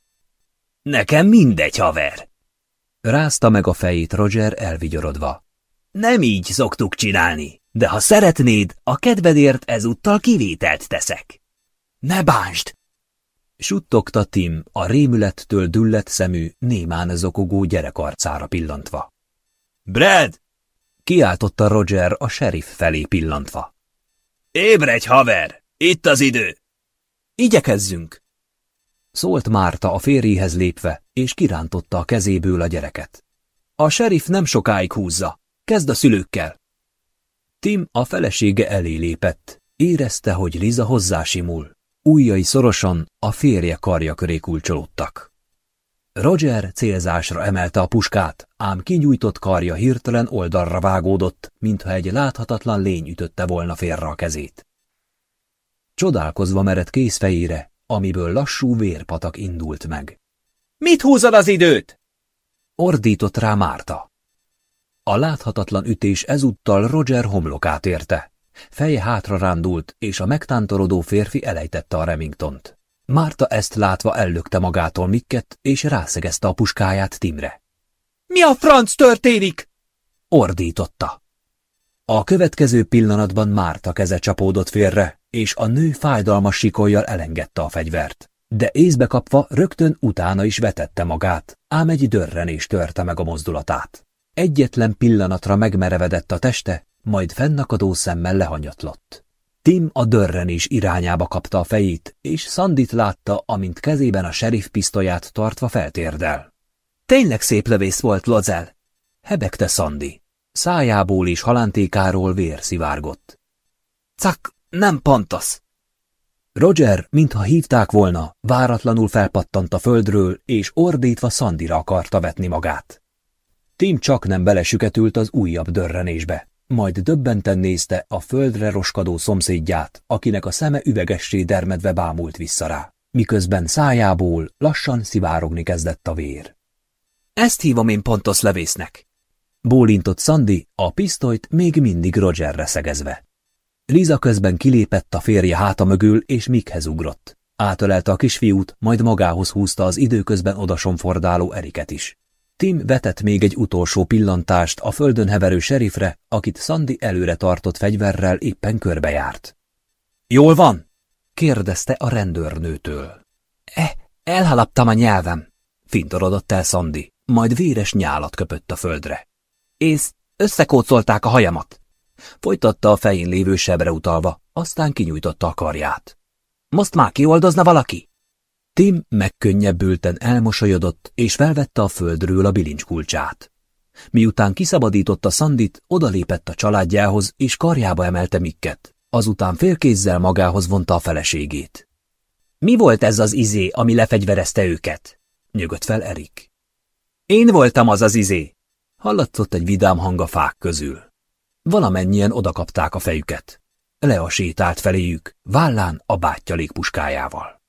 Nekem mindegy, haver! Rázta meg a fejét Roger elvigyorodva. Nem így szoktuk csinálni, de ha szeretnéd, a kedvedért ezúttal kivételt teszek. Ne bánsd! Suttogta Tim a rémülettől düllett szemű, némán zokogó gyerekarcára pillantva. Brad! Kiáltotta Roger a sheriff felé pillantva. Ébredj, haver! Itt az idő! Igyekezzünk! Szólt Márta a férjéhez lépve, és kirántotta a kezéből a gyereket. A sheriff nem sokáig húzza. Kezd a szülőkkel. Tim a felesége elé lépett. Érezte, hogy Liza hozzásimul. Újjai szorosan a férje karja köré kulcsolódtak. Roger célzásra emelte a puskát, ám kinyújtott karja hirtelen oldalra vágódott, mintha egy láthatatlan lény ütötte volna félre a kezét. Csodálkozva mered kézfejére, amiből lassú vérpatak indult meg. Mit húzod az időt? Ordított rá Márta. A láthatatlan ütés ezúttal Roger homlokát érte. Feje hátra rándult, és a megtántorodó férfi elejtette a Remingtont. Márta ezt látva ellökte magától Mikket, és rászegezte a puskáját Timre. Mi a franc történik? Ordította. A következő pillanatban Márta keze csapódott félre, és a nő fájdalmas sikolyjal elengedte a fegyvert. De észbe kapva rögtön utána is vetette magát, ám egy dörrenés törte meg a mozdulatát. Egyetlen pillanatra megmerevedett a teste, majd fennakadó szemmel lehanyatlott. Tim a dörrenés irányába kapta a fejét, és Szandit látta, amint kezében a sheriff pisztolyát tartva feltérdel. Tényleg szép lövész volt, Lozel, hebegte Szandi. Szájából és halántékáról vér szivárgott. Cak, nem pontos. Roger, mintha hívták volna, váratlanul felpattant a földről, és ordítva Szandira akarta vetni magát. Tim csak nem belesüketült az újabb dörrenésbe majd döbbenten nézte a földre roskadó szomszédját, akinek a szeme üvegessé dermedve bámult vissza rá, miközben szájából lassan szivárogni kezdett a vér. Ezt hívom én pontos levésznek. Bólintott Sandy, a pisztolyt még mindig Rogerre szegezve. Liza közben kilépett a férje háta mögül, és Mikhez ugrott. Átölelte a kisfiút, majd magához húzta az időközben odasonfordáló Eriket is. Tim vetett még egy utolsó pillantást a földön heverő serifre, akit Sandy előre tartott fegyverrel éppen körbejárt. Jól van? kérdezte a rendőrnőtől. Eh, elhalaptam a nyelvem, fintorodott el Sandy, majd véres nyálat köpött a földre. És összekócolták a hajamat. Folytatta a fején lévő sebre utalva, aztán kinyújtotta a karját. Most már kioldozna valaki? Tim megkönnyebbülten elmosolyodott, és felvette a földről a bilincskulcsát. Miután kiszabadította Szandit, odalépett a családjához, és karjába emelte Mikket. Azután félkézzel magához vonta a feleségét. Mi volt ez az izé, ami lefegyverezte őket? Nyögött fel Erik. Én voltam az az izé. Hallatszott egy vidám hang a fák közül. Valamennyien odakapták a fejüket. Lea sétált feléjük, vállán a bátyja légpuskájával.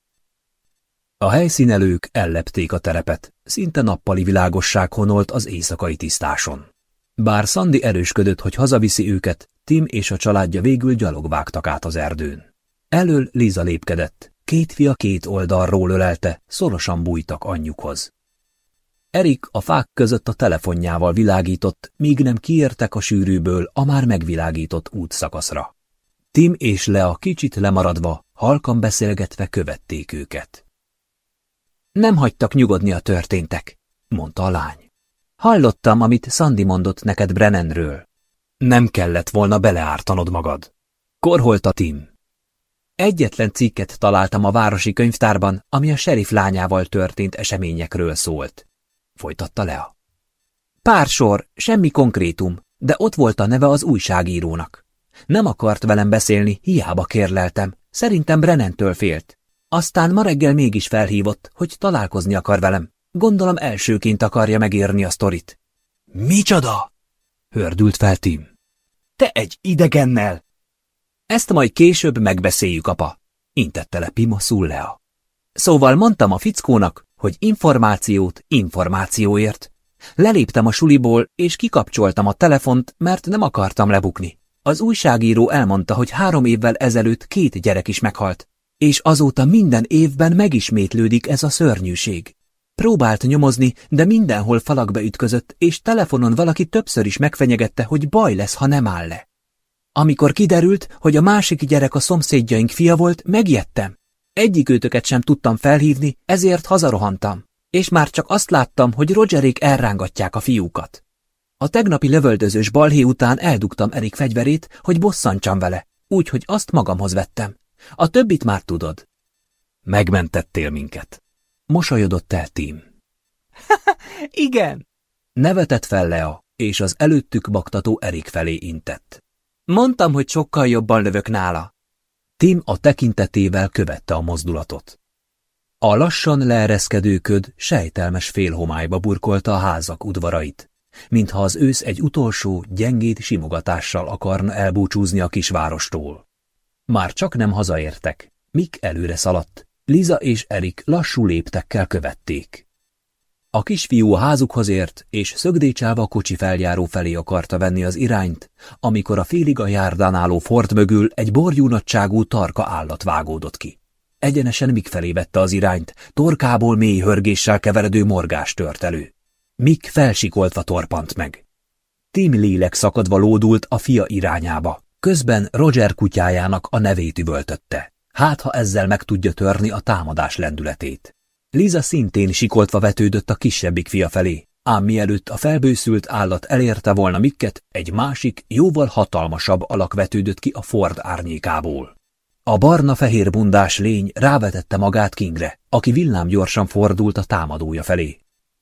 A helyszínelők ellepték a terepet, szinte nappali világosság honolt az éjszakai tisztáson. Bár Szandi erősködött, hogy hazaviszi őket, Tim és a családja végül gyalog vágtak át az erdőn. Elől Liza lépkedett, két fia két oldalról ölelte, szorosan bújtak anyjukhoz. Erik a fák között a telefonjával világított, míg nem kiértek a sűrűből a már megvilágított útszakaszra. Tim és Lea kicsit lemaradva, halkan beszélgetve követték őket. Nem hagytak nyugodni a történtek, mondta a lány. Hallottam, amit Sandy mondott neked Brennanről. Nem kellett volna beleártanod magad. Korholta Tim. Egyetlen cikket találtam a városi könyvtárban, ami a sheriff lányával történt eseményekről szólt. Folytatta Lea. Pár sor, semmi konkrétum, de ott volt a neve az újságírónak. Nem akart velem beszélni, hiába kérleltem. Szerintem Brennentől félt. Aztán ma reggel mégis felhívott, hogy találkozni akar velem. Gondolom elsőként akarja megírni a sztorit. Micsoda? Hördült fel Tim. Te egy idegennel! Ezt majd később megbeszéljük, apa, intette le Pima Sullea. Szóval mondtam a fickónak, hogy információt információért. Leléptem a suliból, és kikapcsoltam a telefont, mert nem akartam lebukni. Az újságíró elmondta, hogy három évvel ezelőtt két gyerek is meghalt és azóta minden évben megismétlődik ez a szörnyűség. Próbált nyomozni, de mindenhol falakba ütközött, és telefonon valaki többször is megfenyegette, hogy baj lesz, ha nem áll le. Amikor kiderült, hogy a másik gyerek a szomszédjaink fia volt, megjettem. Egyik őtöket sem tudtam felhívni, ezért hazarohantam, és már csak azt láttam, hogy Rogerék elrángatják a fiúkat. A tegnapi lövöldözős balhé után eldugtam Erik fegyverét, hogy bosszantsam vele, úgyhogy azt magamhoz vettem. A többit már tudod. Megmentettél minket. Mosolyodott el Tim. Igen. Nevetett fel Lea, és az előttük baktató Erik felé intett. Mondtam, hogy sokkal jobban lövök nála. Tim a tekintetével követte a mozdulatot. A lassan leereszkedő köd sejtelmes félhomályba burkolta a házak udvarait, mintha az ősz egy utolsó, gyengét simogatással akarna elbúcsúzni a kisvárostól. Már csak nem hazaértek. Mik előre szaladt. Liza és Erik lassú léptekkel követték. A kisfiú házukhoz ért, és szögdécsáva a kocsi feljáró felé akarta venni az irányt, amikor a félig a járdán álló fort mögül egy borjúnatságú tarka állat vágódott ki. Egyenesen Mik felé vette az irányt, torkából mély hörgéssel keveredő morgás tört elő. Mik felsikoltva torpant meg. Tim lélek szakadva lódult a fia irányába. Közben Roger kutyájának a nevét üvöltötte. Hát, ha ezzel meg tudja törni a támadás lendületét. Liza szintén sikoltva vetődött a kisebbik fia felé, ám mielőtt a felbőszült állat elérte volna Mikket, egy másik, jóval hatalmasabb alak vetődött ki a Ford árnyékából. A barna-fehér bundás lény rávetette magát Kingre, aki villámgyorsan fordult a támadója felé.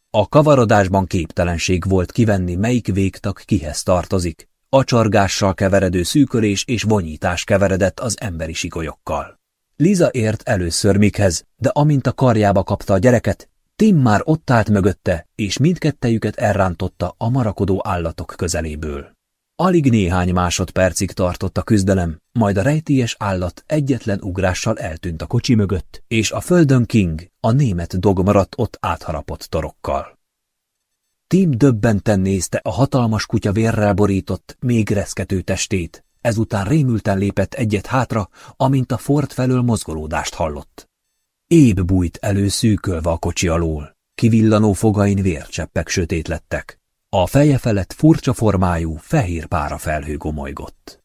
A kavarodásban képtelenség volt kivenni, melyik végtag kihez tartozik, Acsargással keveredő szűkölés és vonyítás keveredett az emberi sikolyokkal. Liza ért először Mikhez, de amint a karjába kapta a gyereket, Tim már ott állt mögötte, és mindkettejüket elrántotta a marakodó állatok közeléből. Alig néhány másodpercig tartott a küzdelem, majd a rejtélyes állat egyetlen ugrással eltűnt a kocsi mögött, és a földön King, a német dog maradt ott átharapott torokkal. Tim döbbenten nézte a hatalmas kutya vérrel borított, még reszkető testét, ezután rémülten lépett egyet hátra, amint a fort felől mozgolódást hallott. Éb bújt elő szűkölve a kocsi alól, kivillanó fogain vércseppek sötét lettek. A feje felett furcsa formájú, fehér pára felhő gomolygott.